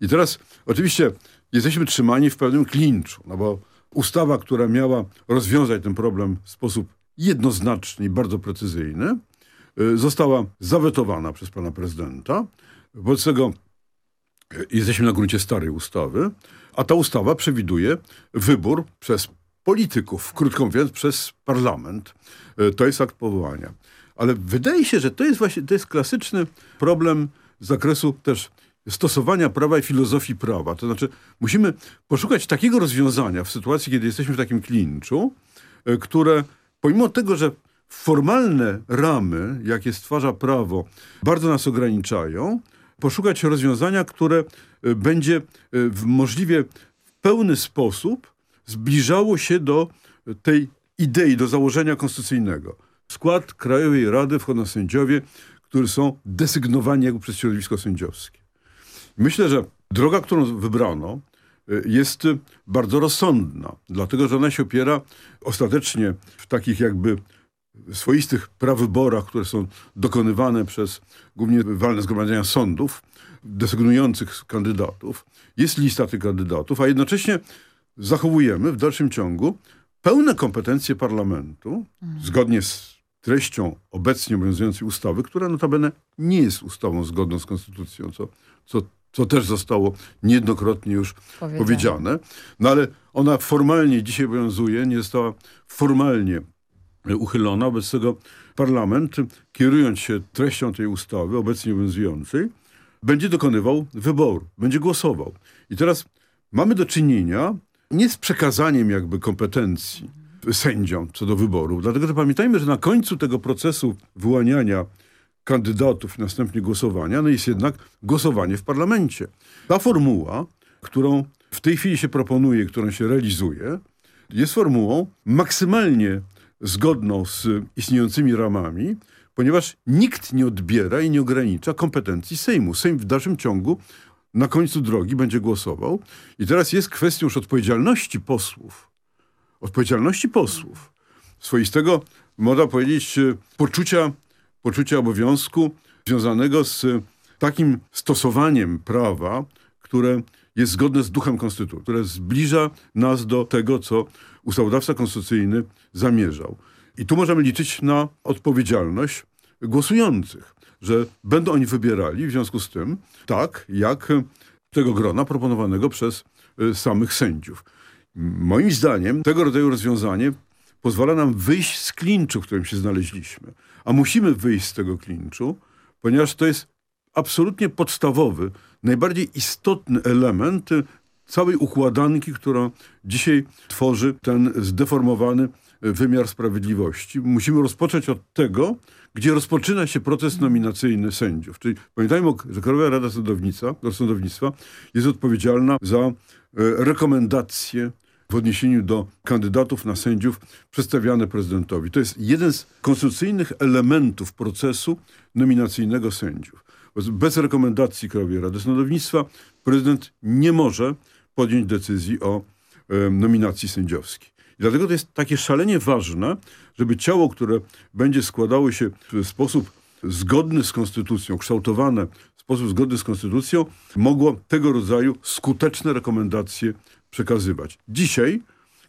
I teraz oczywiście jesteśmy trzymani w pewnym klinczu, no bo ustawa, która miała rozwiązać ten problem w sposób jednoznaczny i bardzo precyzyjny, y, została zawetowana przez pana prezydenta. Wobec tego y, jesteśmy na gruncie starej ustawy, a ta ustawa przewiduje wybór przez polityków, krótko mówiąc przez parlament. Y, to jest akt powołania. Ale wydaje się, że to jest właśnie to jest klasyczny problem z zakresu też stosowania prawa i filozofii prawa. To znaczy musimy poszukać takiego rozwiązania w sytuacji, kiedy jesteśmy w takim klinczu, e, które pomimo tego, że formalne ramy, jakie stwarza prawo, bardzo nas ograniczają, poszukać rozwiązania, które e, będzie e, w możliwie pełny sposób zbliżało się do tej idei, do założenia konstytucyjnego. W skład Krajowej Rady wchodzą sędziowie, którzy są desygnowani jakby przez środowisko sędziowskie. Myślę, że droga, którą wybrano, y, jest bardzo rozsądna, dlatego że ona się opiera ostatecznie w takich jakby swoistych prawyborach, które są dokonywane przez głównie walne zgromadzenia sądów, desygnujących kandydatów. Jest lista tych kandydatów, a jednocześnie zachowujemy w dalszym ciągu pełne kompetencje parlamentu, mhm. zgodnie z treścią obecnie obowiązującej ustawy, która notabene nie jest ustawą zgodną z konstytucją, co, co, co też zostało niejednokrotnie już powiedziane. powiedziane. No ale ona formalnie dzisiaj obowiązuje, nie została formalnie uchylona. Wobec tego parlament, kierując się treścią tej ustawy obecnie obowiązującej, będzie dokonywał wyboru, będzie głosował. I teraz mamy do czynienia nie z przekazaniem jakby kompetencji sędziom co do wyborów. Dlatego to pamiętajmy, że na końcu tego procesu wyłaniania kandydatów następnie głosowania, no jest jednak głosowanie w parlamencie. Ta formuła, którą w tej chwili się proponuje, którą się realizuje, jest formułą maksymalnie zgodną z istniejącymi ramami, ponieważ nikt nie odbiera i nie ogranicza kompetencji Sejmu. Sejm w dalszym ciągu na końcu drogi będzie głosował. I teraz jest kwestia już odpowiedzialności posłów. Odpowiedzialności posłów. Swoistego, można powiedzieć, poczucia, poczucia obowiązku związanego z takim stosowaniem prawa, które jest zgodne z duchem konstytucji, które zbliża nas do tego, co ustawodawca konstytucyjny zamierzał. I tu możemy liczyć na odpowiedzialność głosujących, że będą oni wybierali w związku z tym tak, jak tego grona proponowanego przez y, samych sędziów. Moim zdaniem tego rodzaju rozwiązanie pozwala nam wyjść z klinczu, w którym się znaleźliśmy. A musimy wyjść z tego klinczu, ponieważ to jest absolutnie podstawowy, najbardziej istotny element całej układanki, którą dzisiaj tworzy ten zdeformowany wymiar sprawiedliwości. Musimy rozpocząć od tego, gdzie rozpoczyna się proces nominacyjny sędziów. Czyli pamiętajmy, że Krajowa Rada Sądownictwa, Sądownictwa jest odpowiedzialna za e, rekomendacje w odniesieniu do kandydatów na sędziów przedstawiane prezydentowi. To jest jeden z konstytucyjnych elementów procesu nominacyjnego sędziów. Bez rekomendacji Krajowej Rady Sądownictwa prezydent nie może podjąć decyzji o e, nominacji sędziowskiej. I dlatego to jest takie szalenie ważne, żeby ciało, które będzie składało się w sposób zgodny z konstytucją, kształtowane w sposób zgodny z konstytucją, mogło tego rodzaju skuteczne rekomendacje przekazywać. Dzisiaj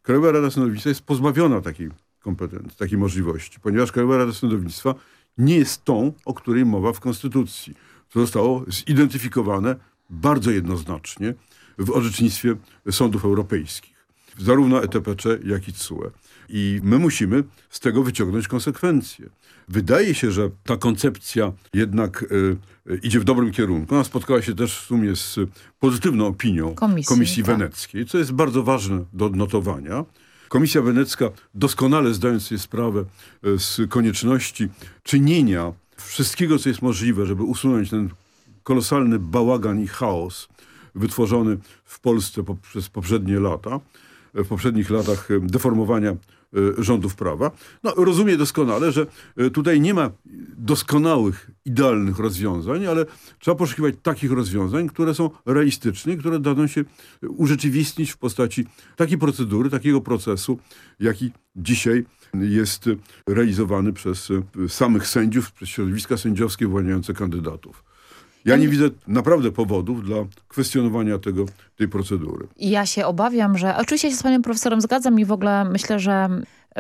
Krajowa Rada Sądownictwa jest pozbawiona takiej kompetencji, takiej możliwości, ponieważ Krajowa Rada Sądownictwa nie jest tą, o której mowa w Konstytucji. To zostało zidentyfikowane bardzo jednoznacznie w orzecznictwie sądów europejskich. Zarówno ETPC, jak i CUE. I my musimy z tego wyciągnąć konsekwencje. Wydaje się, że ta koncepcja jednak y, idzie w dobrym kierunku. Ona spotkała się też w sumie z pozytywną opinią Komisji, Komisji tak. Weneckiej, co jest bardzo ważne do odnotowania. Komisja Wenecka doskonale zdając sobie sprawę e, z konieczności czynienia wszystkiego, co jest możliwe, żeby usunąć ten kolosalny bałagan i chaos wytworzony w Polsce przez poprzednie lata, w poprzednich latach deformowania e, rządów prawa. No, rozumie doskonale, że e, tutaj nie ma doskonałych, idealnych rozwiązań, ale trzeba poszukiwać takich rozwiązań, które są realistyczne, które dadzą się urzeczywistnić w postaci takiej procedury, takiego procesu, jaki dzisiaj jest realizowany przez e, samych sędziów, przez środowiska sędziowskie wyłaniające kandydatów. Ja nie widzę naprawdę powodów dla kwestionowania tego, tej procedury. Ja się obawiam, że... Oczywiście się z panem profesorem zgadzam i w ogóle myślę, że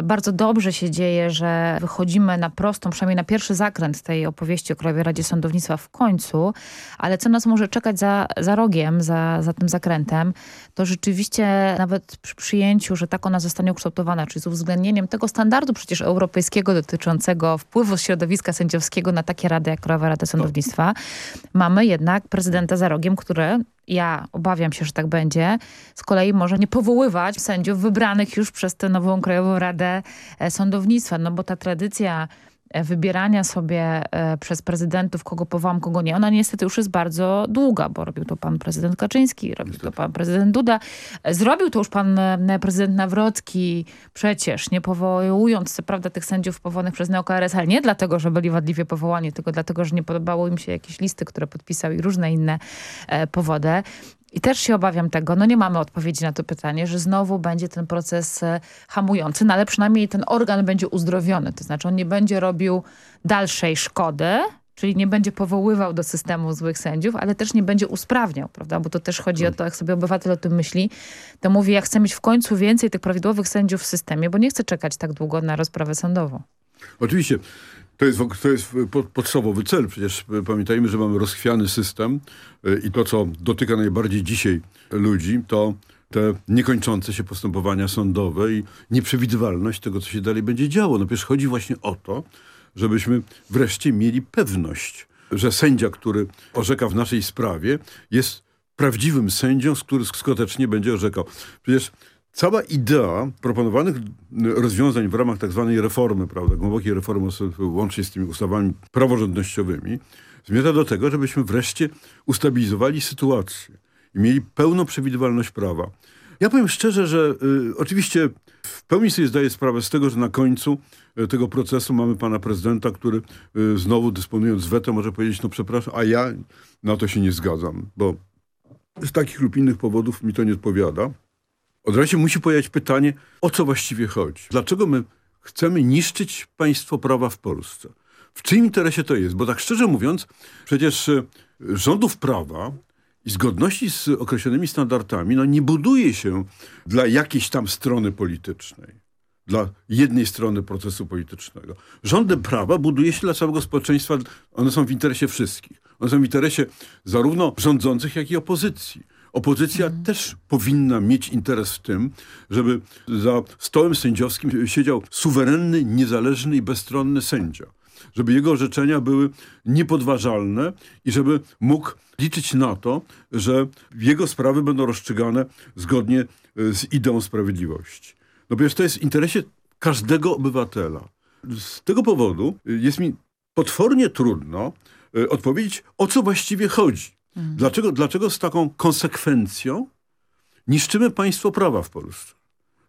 bardzo dobrze się dzieje, że wychodzimy na prostą, przynajmniej na pierwszy zakręt tej opowieści o Krajowej Radzie Sądownictwa w końcu, ale co nas może czekać za, za rogiem, za, za tym zakrętem, to rzeczywiście nawet przy przyjęciu, że tak ona zostanie ukształtowana, czyli z uwzględnieniem tego standardu przecież europejskiego dotyczącego wpływu środowiska sędziowskiego na takie rady jak Krajowa Rada Sądownictwa, mamy jednak prezydenta za rogiem, który ja obawiam się, że tak będzie, z kolei może nie powoływać sędziów wybranych już przez tę nową Krajową Radę e, Sądownictwa, no bo ta tradycja wybierania sobie e, przez prezydentów, kogo powołam, kogo nie, ona niestety już jest bardzo długa, bo robił to pan prezydent Kaczyński, robił to pan prezydent Duda. E, zrobił to już pan prezydent Nawrocki przecież, nie powołując co prawda tych sędziów powołanych przez NeoKRS, ale nie dlatego, że byli wadliwie powołani, tylko dlatego, że nie podobało im się jakieś listy, które podpisał i różne inne powody. I też się obawiam tego, no nie mamy odpowiedzi na to pytanie, że znowu będzie ten proces e, hamujący, no ale przynajmniej ten organ będzie uzdrowiony, to znaczy on nie będzie robił dalszej szkody, czyli nie będzie powoływał do systemu złych sędziów, ale też nie będzie usprawniał, prawda? Bo to też chodzi o to, jak sobie obywatel o tym myśli, to mówi, ja chcę mieć w końcu więcej tych prawidłowych sędziów w systemie, bo nie chcę czekać tak długo na rozprawę sądową. Oczywiście. To jest, to jest podstawowy cel. Przecież pamiętajmy, że mamy rozchwiany system y, i to, co dotyka najbardziej dzisiaj ludzi, to te niekończące się postępowania sądowe i nieprzewidywalność tego, co się dalej będzie działo. No przecież chodzi właśnie o to, żebyśmy wreszcie mieli pewność, że sędzia, który orzeka w naszej sprawie, jest prawdziwym sędzią, który skutecznie będzie orzekał. Przecież cała idea proponowanych rozwiązań w ramach tak zwanej reformy, prawda, głębokiej reformy, łącznie z tymi ustawami praworządnościowymi, zmierza do tego, żebyśmy wreszcie ustabilizowali sytuację i mieli pełną przewidywalność prawa. Ja powiem szczerze, że y, oczywiście w pełni sobie zdaję sprawę z tego, że na końcu y, tego procesu mamy pana prezydenta, który y, znowu dysponując weto może powiedzieć, no przepraszam, a ja na to się nie zgadzam, bo z takich lub innych powodów mi to nie odpowiada. Od razu musi pojawić pytanie, o co właściwie chodzi? Dlaczego my chcemy niszczyć państwo prawa w Polsce? W czyim interesie to jest? Bo tak szczerze mówiąc, przecież y, rządów prawa i zgodności z określonymi standardami no nie buduje się dla jakiejś tam strony politycznej, dla jednej strony procesu politycznego. Rządy prawa buduje się dla całego społeczeństwa, one są w interesie wszystkich. One są w interesie zarówno rządzących, jak i opozycji. Opozycja mhm. też powinna mieć interes w tym, żeby za stołem sędziowskim siedział suwerenny, niezależny i bezstronny sędzia. Żeby jego orzeczenia były niepodważalne i żeby mógł liczyć na to, że jego sprawy będą rozstrzygane zgodnie e, z ideą sprawiedliwości. No przecież to jest w interesie każdego obywatela. Z tego powodu jest mi potwornie trudno e, odpowiedzieć, o co właściwie chodzi. Mhm. Dlaczego, dlaczego z taką konsekwencją niszczymy państwo prawa w Polsce?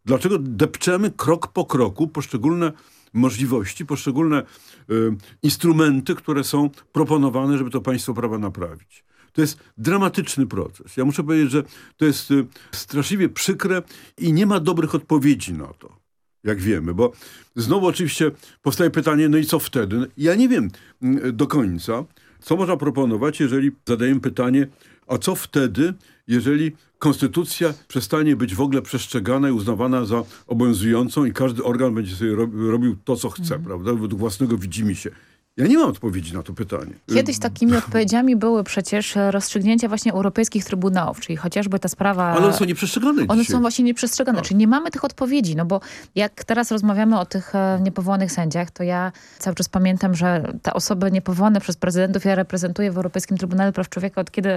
Dlaczego depczemy krok po kroku poszczególne możliwości, poszczególne y, instrumenty, które są proponowane, żeby to państwo prawa naprawić? To jest dramatyczny proces. Ja muszę powiedzieć, że to jest y, straszliwie przykre i nie ma dobrych odpowiedzi na to, jak wiemy, bo znowu oczywiście powstaje pytanie, no i co wtedy? Ja nie wiem y, do końca, co można proponować, jeżeli zadajemy pytanie, a co wtedy, jeżeli konstytucja przestanie być w ogóle przestrzegana i uznawana za obowiązującą i każdy organ będzie sobie robił to, co chce, mm. prawda? Według własnego widzimy się. Ja nie mam odpowiedzi na to pytanie. Kiedyś takimi <laughs> odpowiedziami były przecież rozstrzygnięcia właśnie europejskich trybunałów, czyli chociażby ta sprawa... Ale one są nieprzestrzegane One dzisiaj. są właśnie nieprzestrzegane, no. czyli nie mamy tych odpowiedzi, no bo jak teraz rozmawiamy o tych e, niepowołanych sędziach, to ja cały czas pamiętam, że te osoby niepowołane przez prezydentów ja reprezentuję w Europejskim Trybunale Praw Człowieka od kiedy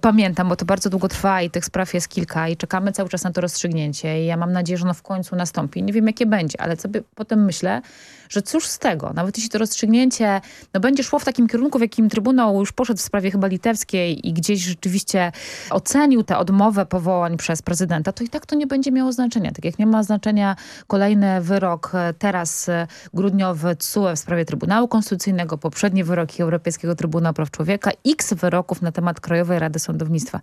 Pamiętam, bo to bardzo długo trwa i tych spraw jest kilka i czekamy cały czas na to rozstrzygnięcie i ja mam nadzieję, że ono w końcu nastąpi. Nie wiem, jakie będzie, ale sobie potem myślę, że cóż z tego, nawet jeśli to rozstrzygnięcie no, będzie szło w takim kierunku, w jakim Trybunał już poszedł w sprawie chyba litewskiej i gdzieś rzeczywiście ocenił tę odmowę powołań przez prezydenta, to i tak to nie będzie miało znaczenia. Tak jak nie ma znaczenia kolejny wyrok e, teraz e, grudniowy TSUE w sprawie Trybunału Konstytucyjnego, poprzednie wyroki Europejskiego Trybunału Praw Człowieka, x wyroków na temat Krajowej Rady Sądownictwa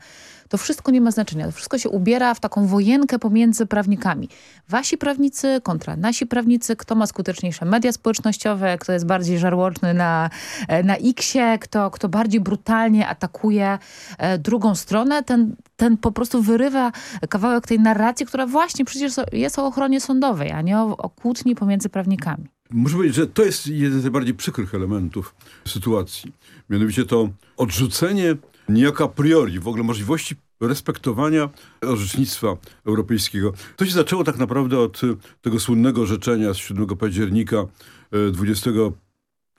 to wszystko nie ma znaczenia. To wszystko się ubiera w taką wojenkę pomiędzy prawnikami. Wasi prawnicy kontra nasi prawnicy, kto ma skuteczniejsze media społecznościowe, kto jest bardziej żarłoczny na, e, na X-ie, kto, kto bardziej brutalnie atakuje e, drugą stronę, ten, ten po prostu wyrywa kawałek tej narracji, która właśnie przecież jest o ochronie sądowej, a nie o, o kłótni pomiędzy prawnikami. Muszę powiedzieć, że to jest jeden z najbardziej przykrych elementów sytuacji. Mianowicie to odrzucenie niejako a priori w ogóle możliwości respektowania orzecznictwa europejskiego. To się zaczęło tak naprawdę od tego słynnego orzeczenia z 7 października 20 e,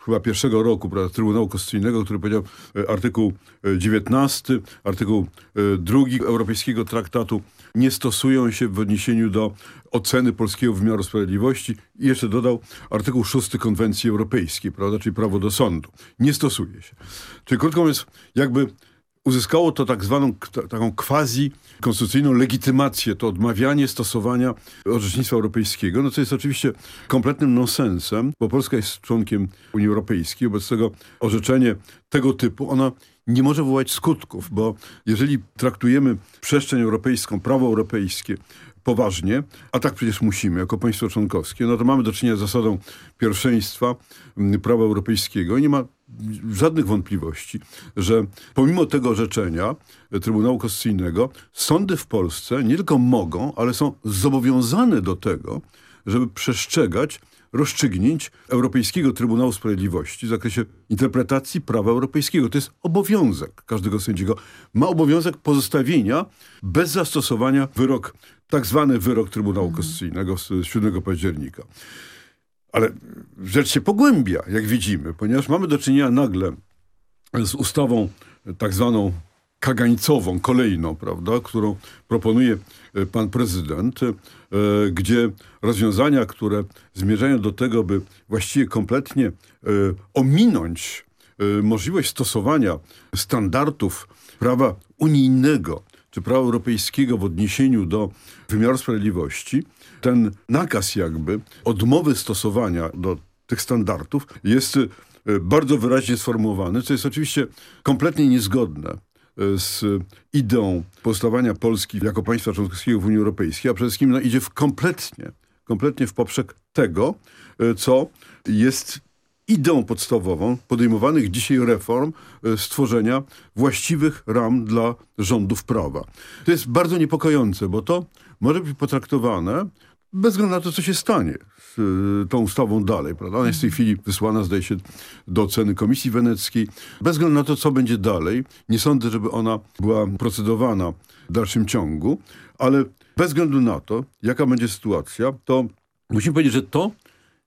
chyba pierwszego roku prawda, Trybunału Konstytucyjnego, który powiedział e, artykuł 19, e, artykuł 2 Europejskiego Traktatu nie stosują się w odniesieniu do oceny polskiego wymiaru sprawiedliwości i jeszcze dodał artykuł 6 Konwencji Europejskiej, prawda, czyli prawo do sądu. Nie stosuje się. Czyli krótko mówiąc, jakby uzyskało to tak zwaną taką quasi konstytucyjną legitymację, to odmawianie stosowania orzecznictwa europejskiego, no co jest oczywiście kompletnym nonsensem, bo Polska jest członkiem Unii Europejskiej, wobec tego orzeczenie tego typu, ona nie może wywołać skutków, bo jeżeli traktujemy przestrzeń europejską, prawo europejskie poważnie, a tak przecież musimy jako państwo członkowskie, no to mamy do czynienia z zasadą pierwszeństwa prawa europejskiego i nie ma żadnych wątpliwości, że pomimo tego orzeczenia Trybunału Konstytucyjnego sądy w Polsce nie tylko mogą, ale są zobowiązane do tego, żeby przestrzegać rozstrzygnięć Europejskiego Trybunału Sprawiedliwości w zakresie interpretacji prawa europejskiego. To jest obowiązek każdego sędziego. Ma obowiązek pozostawienia bez zastosowania wyrok, tak zwany wyrok Trybunału mhm. Konstytucyjnego z 7 października. Ale rzecz się pogłębia, jak widzimy, ponieważ mamy do czynienia nagle z ustawą tak zwaną kagańcową, kolejną, prawda, którą proponuje e, pan prezydent, e, gdzie rozwiązania, które zmierzają do tego, by właściwie kompletnie e, ominąć możliwość stosowania standardów prawa unijnego czy prawa europejskiego w odniesieniu do wymiaru sprawiedliwości, ten nakaz jakby odmowy stosowania do tych standardów jest bardzo wyraźnie sformułowany, co jest oczywiście kompletnie niezgodne z ideą powstawania Polski jako państwa członkowskiego w Unii Europejskiej, a przede wszystkim no, idzie w kompletnie, kompletnie w poprzek tego, e, co jest ideą podstawową podejmowanych dzisiaj reform e, stworzenia właściwych ram dla rządów prawa. To jest bardzo niepokojące, bo to może być potraktowane bez względu na to, co się stanie z y, tą ustawą dalej. Prawda? Ona jest w tej chwili wysłana, zdaje się, do oceny Komisji Weneckiej. Bez względu na to, co będzie dalej, nie sądzę, żeby ona była procedowana w dalszym ciągu, ale bez względu na to, jaka będzie sytuacja, to musimy powiedzieć, że to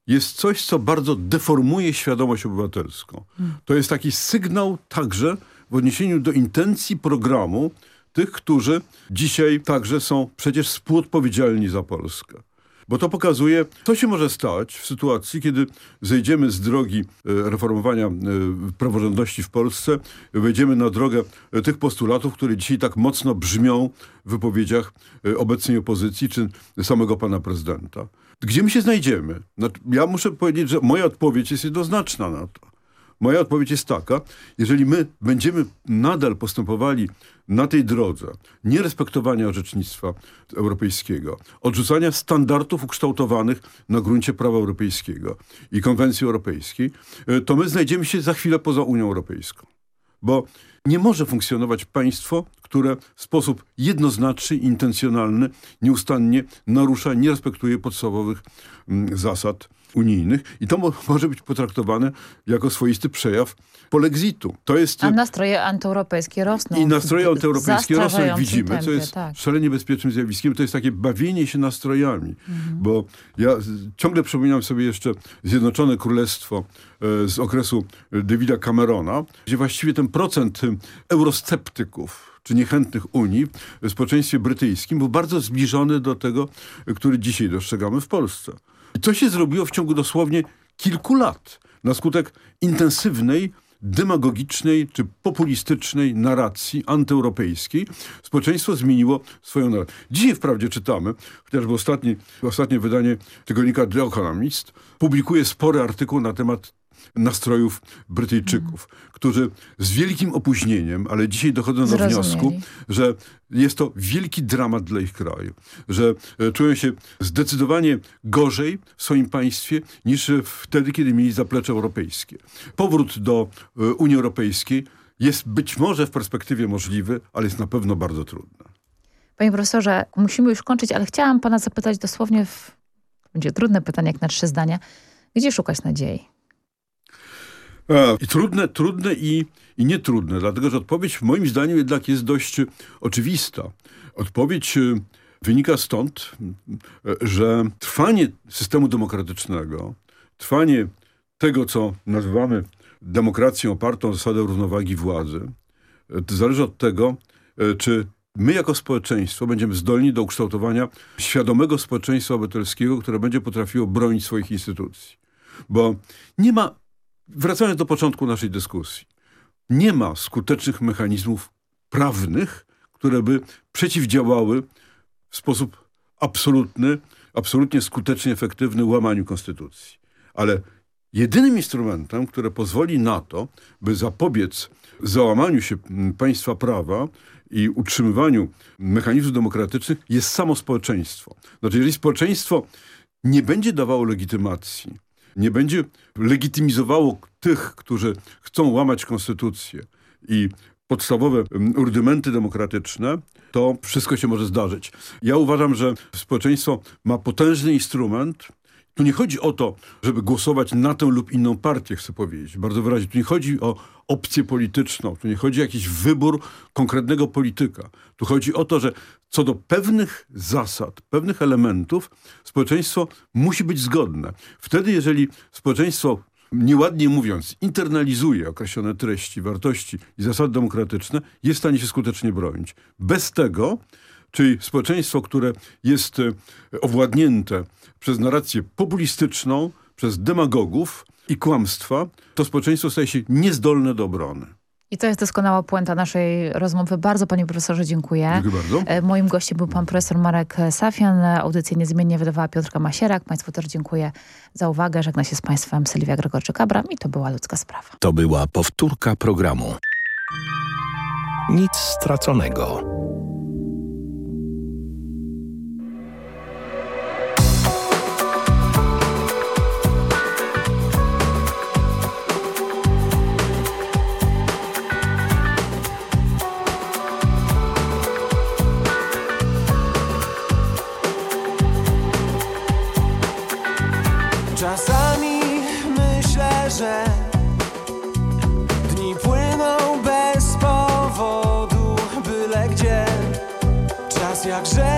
jest coś, co bardzo deformuje świadomość obywatelską. To jest taki sygnał także w odniesieniu do intencji programu tych, którzy dzisiaj także są przecież współodpowiedzialni za Polskę. Bo to pokazuje, co się może stać w sytuacji, kiedy zejdziemy z drogi e, reformowania e, praworządności w Polsce, wejdziemy na drogę e, tych postulatów, które dzisiaj tak mocno brzmią w wypowiedziach obecnej opozycji czy samego pana prezydenta. Gdzie my się znajdziemy? Ja muszę powiedzieć, że moja odpowiedź jest jednoznaczna na to. Moja odpowiedź jest taka, jeżeli my będziemy nadal postępowali na tej drodze nierespektowania orzecznictwa europejskiego, odrzucania standardów ukształtowanych na gruncie prawa europejskiego i konwencji europejskiej, e, to my znajdziemy się za chwilę poza Unią Europejską. Bo nie może funkcjonować państwo, które w sposób jednoznaczny, intencjonalny, nieustannie narusza, nie respektuje podstawowych mm, zasad unijnych i to mo może być potraktowane jako swoisty przejaw polexitu. To jest... A nastroje antyeuropejskie rosną. I nastroje antyeuropejskie rosną, jak widzimy, tempie, co jest tak. szalenie niebezpiecznym zjawiskiem. To jest takie bawienie się nastrojami, mhm. bo ja ciągle przypominam sobie jeszcze Zjednoczone Królestwo e, z okresu Davida Camerona, gdzie właściwie ten procent eurosceptyków czy niechętnych Unii w społeczeństwie brytyjskim był bardzo zbliżony do tego, który dzisiaj dostrzegamy w Polsce. I co się zrobiło w ciągu dosłownie kilku lat na skutek intensywnej, demagogicznej czy populistycznej narracji antyeuropejskiej społeczeństwo zmieniło swoją narrację. Dzisiaj wprawdzie czytamy, chociażby ostatnie wydanie tygodnika The Economist publikuje spory artykuł na temat nastrojów Brytyjczyków, mm. którzy z wielkim opóźnieniem, ale dzisiaj dochodzą do wniosku, że jest to wielki dramat dla ich kraju, że e, czują się zdecydowanie gorzej w swoim państwie niż wtedy, kiedy mieli zaplecze europejskie. Powrót do e, Unii Europejskiej jest być może w perspektywie możliwy, ale jest na pewno bardzo trudny. Panie profesorze, musimy już kończyć, ale chciałam pana zapytać dosłownie, w... będzie trudne pytanie jak na trzy zdania, gdzie szukać nadziei? I trudne, trudne i, i nietrudne, dlatego że odpowiedź moim zdaniem jednak jest dość oczywista. Odpowiedź y, wynika stąd, y, że trwanie systemu demokratycznego, trwanie tego, co nazywamy demokracją opartą o zasadę równowagi władzy, zależy od tego, czy my jako społeczeństwo będziemy zdolni do ukształtowania świadomego społeczeństwa obywatelskiego, które będzie potrafiło bronić swoich instytucji. Bo nie ma Wracając do początku naszej dyskusji. Nie ma skutecznych mechanizmów prawnych, które by przeciwdziałały w sposób absolutny, absolutnie skutecznie efektywny łamaniu konstytucji. Ale jedynym instrumentem, które pozwoli na to, by zapobiec załamaniu się państwa prawa i utrzymywaniu mechanizmów demokratycznych jest samo społeczeństwo. Znaczy, jeżeli społeczeństwo nie będzie dawało legitymacji, nie będzie legitymizowało tych, którzy chcą łamać konstytucję i podstawowe urdymenty demokratyczne, to wszystko się może zdarzyć. Ja uważam, że społeczeństwo ma potężny instrument. Tu nie chodzi o to, żeby głosować na tę lub inną partię, chcę powiedzieć. Bardzo wyraźnie. Tu nie chodzi o opcję polityczną. Tu nie chodzi o jakiś wybór konkretnego polityka. Tu chodzi o to, że co do pewnych zasad, pewnych elementów, społeczeństwo musi być zgodne. Wtedy, jeżeli społeczeństwo nieładnie mówiąc, internalizuje określone treści, wartości i zasady demokratyczne, jest w stanie się skutecznie bronić. Bez tego, czyli społeczeństwo, które jest e, owładnięte przez narrację populistyczną, przez demagogów i kłamstwa, to społeczeństwo staje się niezdolne do obrony. I to jest doskonała puenta naszej rozmowy. Bardzo panie profesorze dziękuję. Dziękuję bardzo. E, moim gościem był pan profesor Marek Safian. Audycję niezmiennie wydawała Piotrka Masierak. Państwu też dziękuję za uwagę. Żegna się z państwem Sylwia Gregorczyk-Abram i to była Ludzka Sprawa. To była powtórka programu. Nic straconego. Wciąż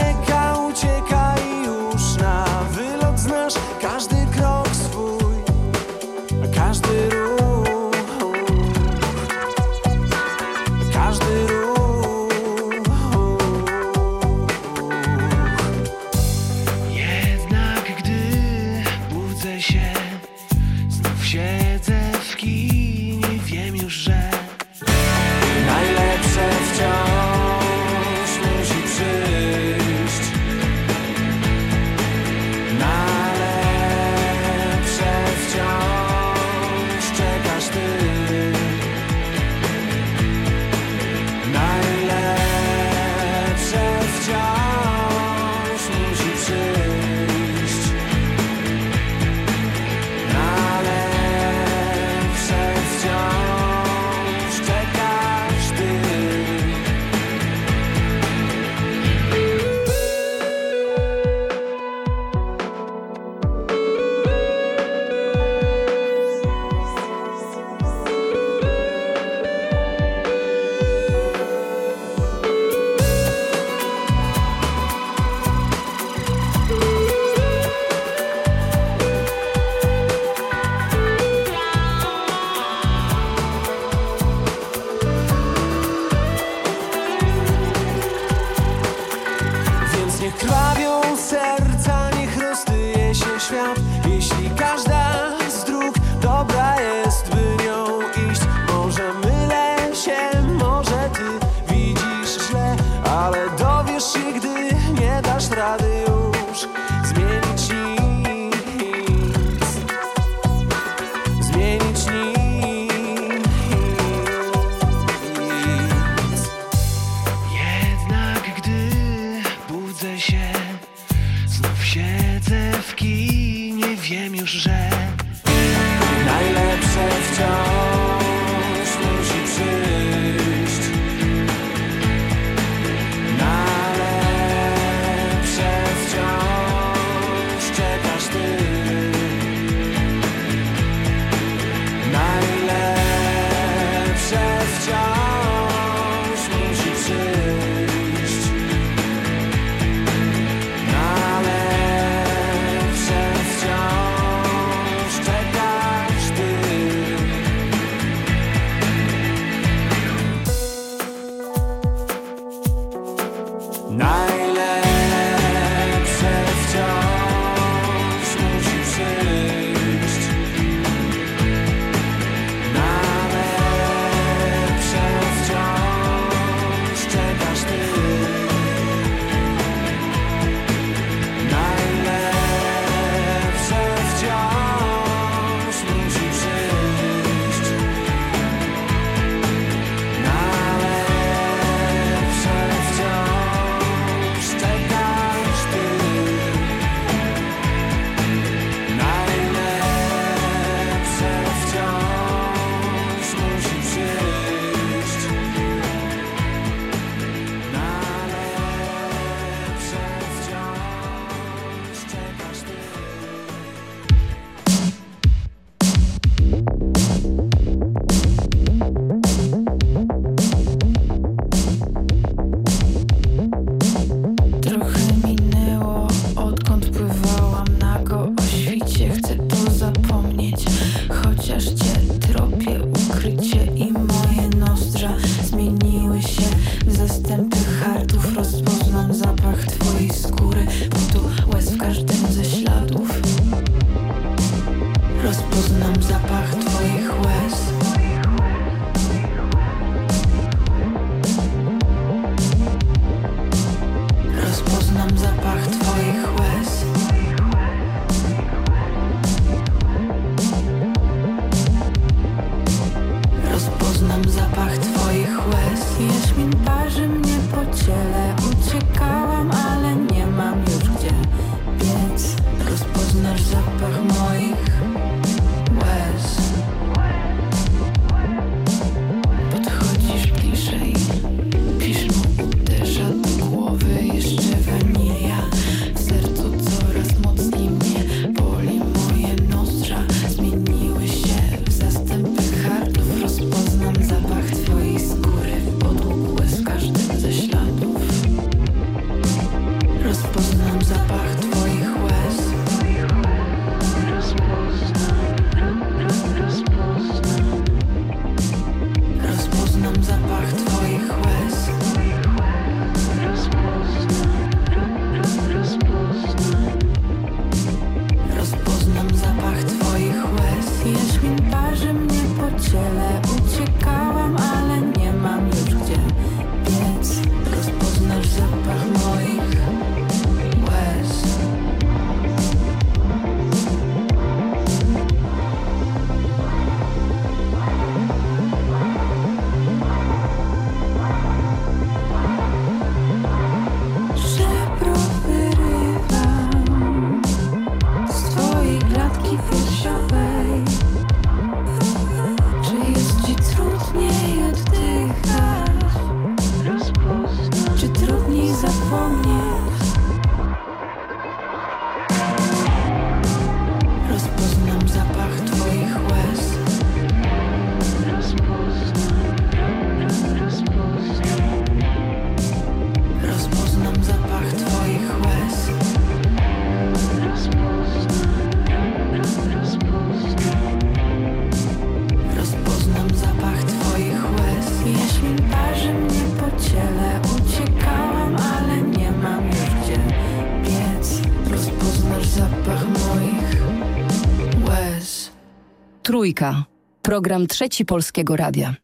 Trójka. Program Trzeci Polskiego Radia.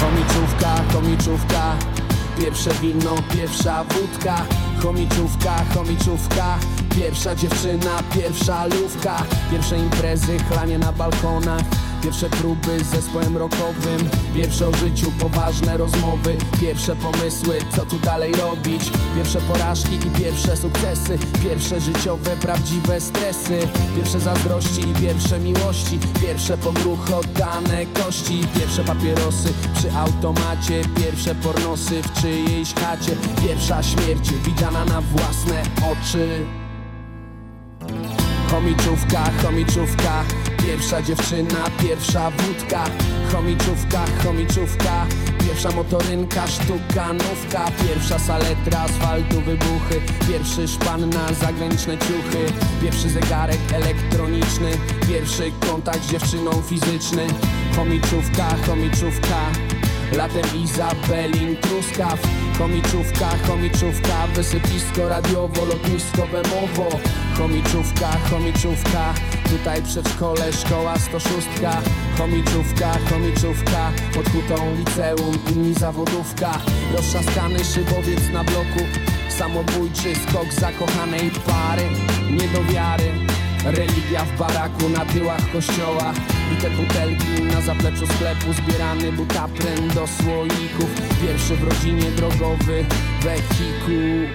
Chomiczówka, chomiczówka Pierwsze wino, pierwsza wódka Chomiczówka, chomiczówka Pierwsza dziewczyna, pierwsza lówka Pierwsze imprezy, chlanie na balkonach Pierwsze próby z zespołem rockowym Pierwsze o życiu, poważne rozmowy Pierwsze pomysły, co tu dalej robić Pierwsze porażki i pierwsze sukcesy Pierwsze życiowe, prawdziwe stresy Pierwsze zazdrości i pierwsze miłości Pierwsze pogruchy, oddane kości Pierwsze papierosy przy automacie Pierwsze pornosy w czyjejś chacie Pierwsza śmierć widziana na własne oczy Chomiczówka, chomiczówka. Pierwsza dziewczyna, pierwsza wódka. Chomiczówka, chomiczówka. Pierwsza motorynka, sztuka, nówka. Pierwsza saletra, asfaltu, wybuchy. Pierwszy szpan na zagraniczne ciuchy. Pierwszy zegarek elektroniczny. Pierwszy kontakt z dziewczyną fizyczny. Chomiczówka, chomiczówka Latem Izabelin Truskaw Chomiczówka, chomiczówka Wysypisko radiowo, lotnisko Bemowo. Chomiczówka, chomiczówka Tutaj przedszkole, szkoła 106 Chomiczówka, chomiczówka Pod hutą liceum, inni zawodówka. Roztrzaskany szybowiec na bloku Samobójczy skok zakochanej pary. Nie do wiary Religia w baraku na tyłach kościoła. I te butelki na zapleczu sklepu Zbierany butapren do słoików. Pierwszy w rodzinie drogowy wehikuł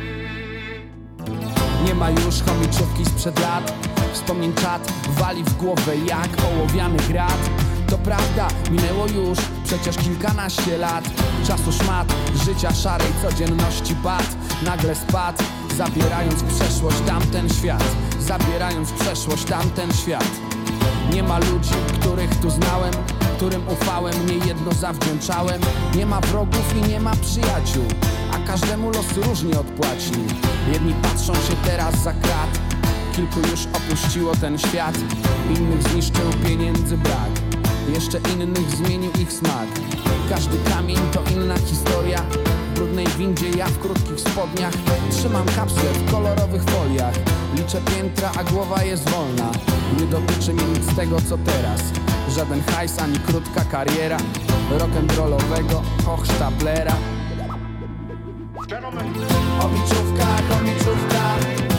Nie ma już chomiczówki sprzed lat. Wspomnień czat wali w głowę jak ołowiany grat. To prawda, minęło już przecież kilkanaście lat. Czasu szmat, życia szarej codzienności pad. Nagle spadł, zabierając przeszłość tamten świat Zabierając przeszłość tamten świat Nie ma ludzi, których tu znałem którym ufałem, nie jedno zawdzięczałem. Nie ma wrogów i nie ma przyjaciół, a każdemu los różnie odpłaci. Jedni patrzą się teraz za krat, kilku już opuściło ten świat, innych zniszczył pieniędzy brak. Jeszcze innych zmienił ich smak Każdy kamień to inna historia brudnej windzie, ja w krótkich spodniach Trzymam kapsle w kolorowych foliach. Liczę piętra, a głowa jest wolna. Nie dotyczy mnie nic z tego co teraz. Żaden hajs, ani krótka kariera Rock'n'rollowego hochsztaplera. Obiczówka, komiczówka Komiczówka,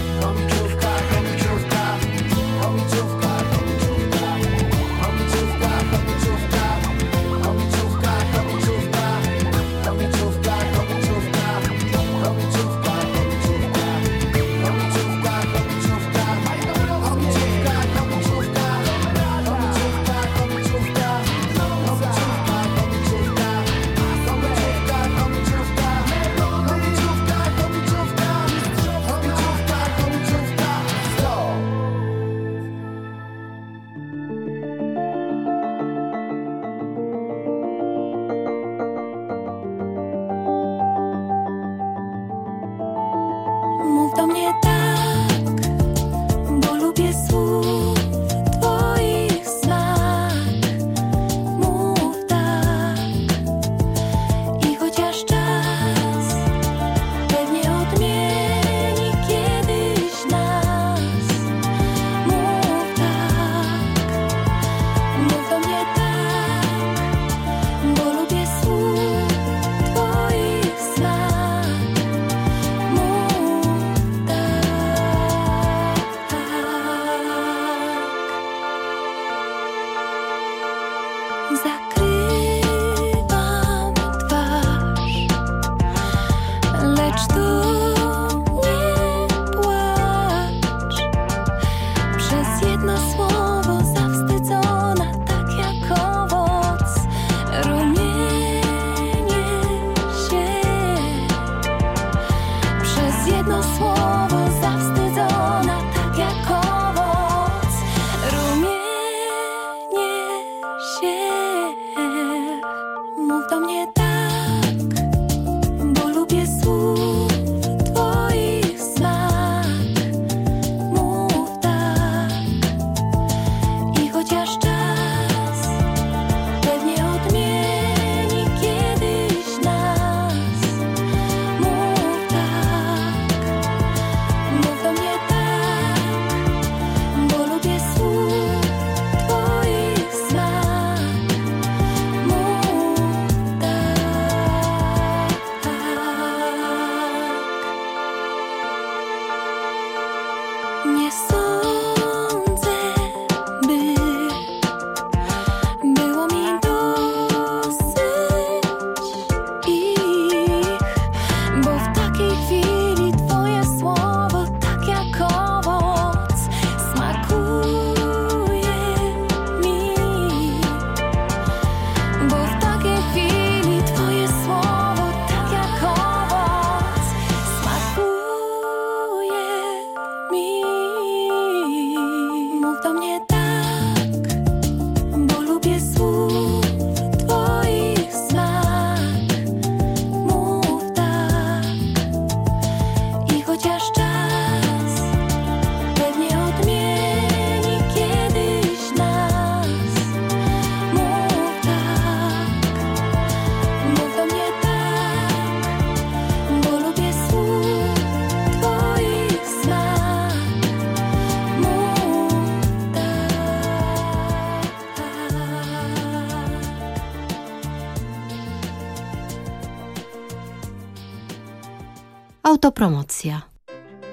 Autopromocja.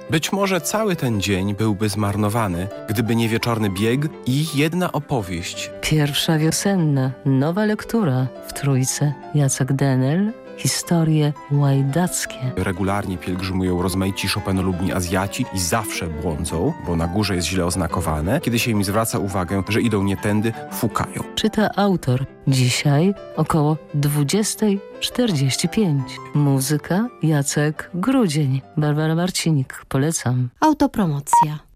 Być może cały ten dzień byłby zmarnowany, gdyby nie wieczorny bieg i jedna opowieść. Pierwsza wiosenna, nowa lektura w trójce. Jacek Denel, historie łajdackie. Regularnie pielgrzymują rozmaici Chopinolubni Azjaci i zawsze błądzą, bo na górze jest źle oznakowane. Kiedy się im zwraca uwagę, że idą nie tędy, fukają. Czyta autor. Dzisiaj około 20.45. Muzyka Jacek Grudzień. Barbara Marcinik. Polecam. Autopromocja.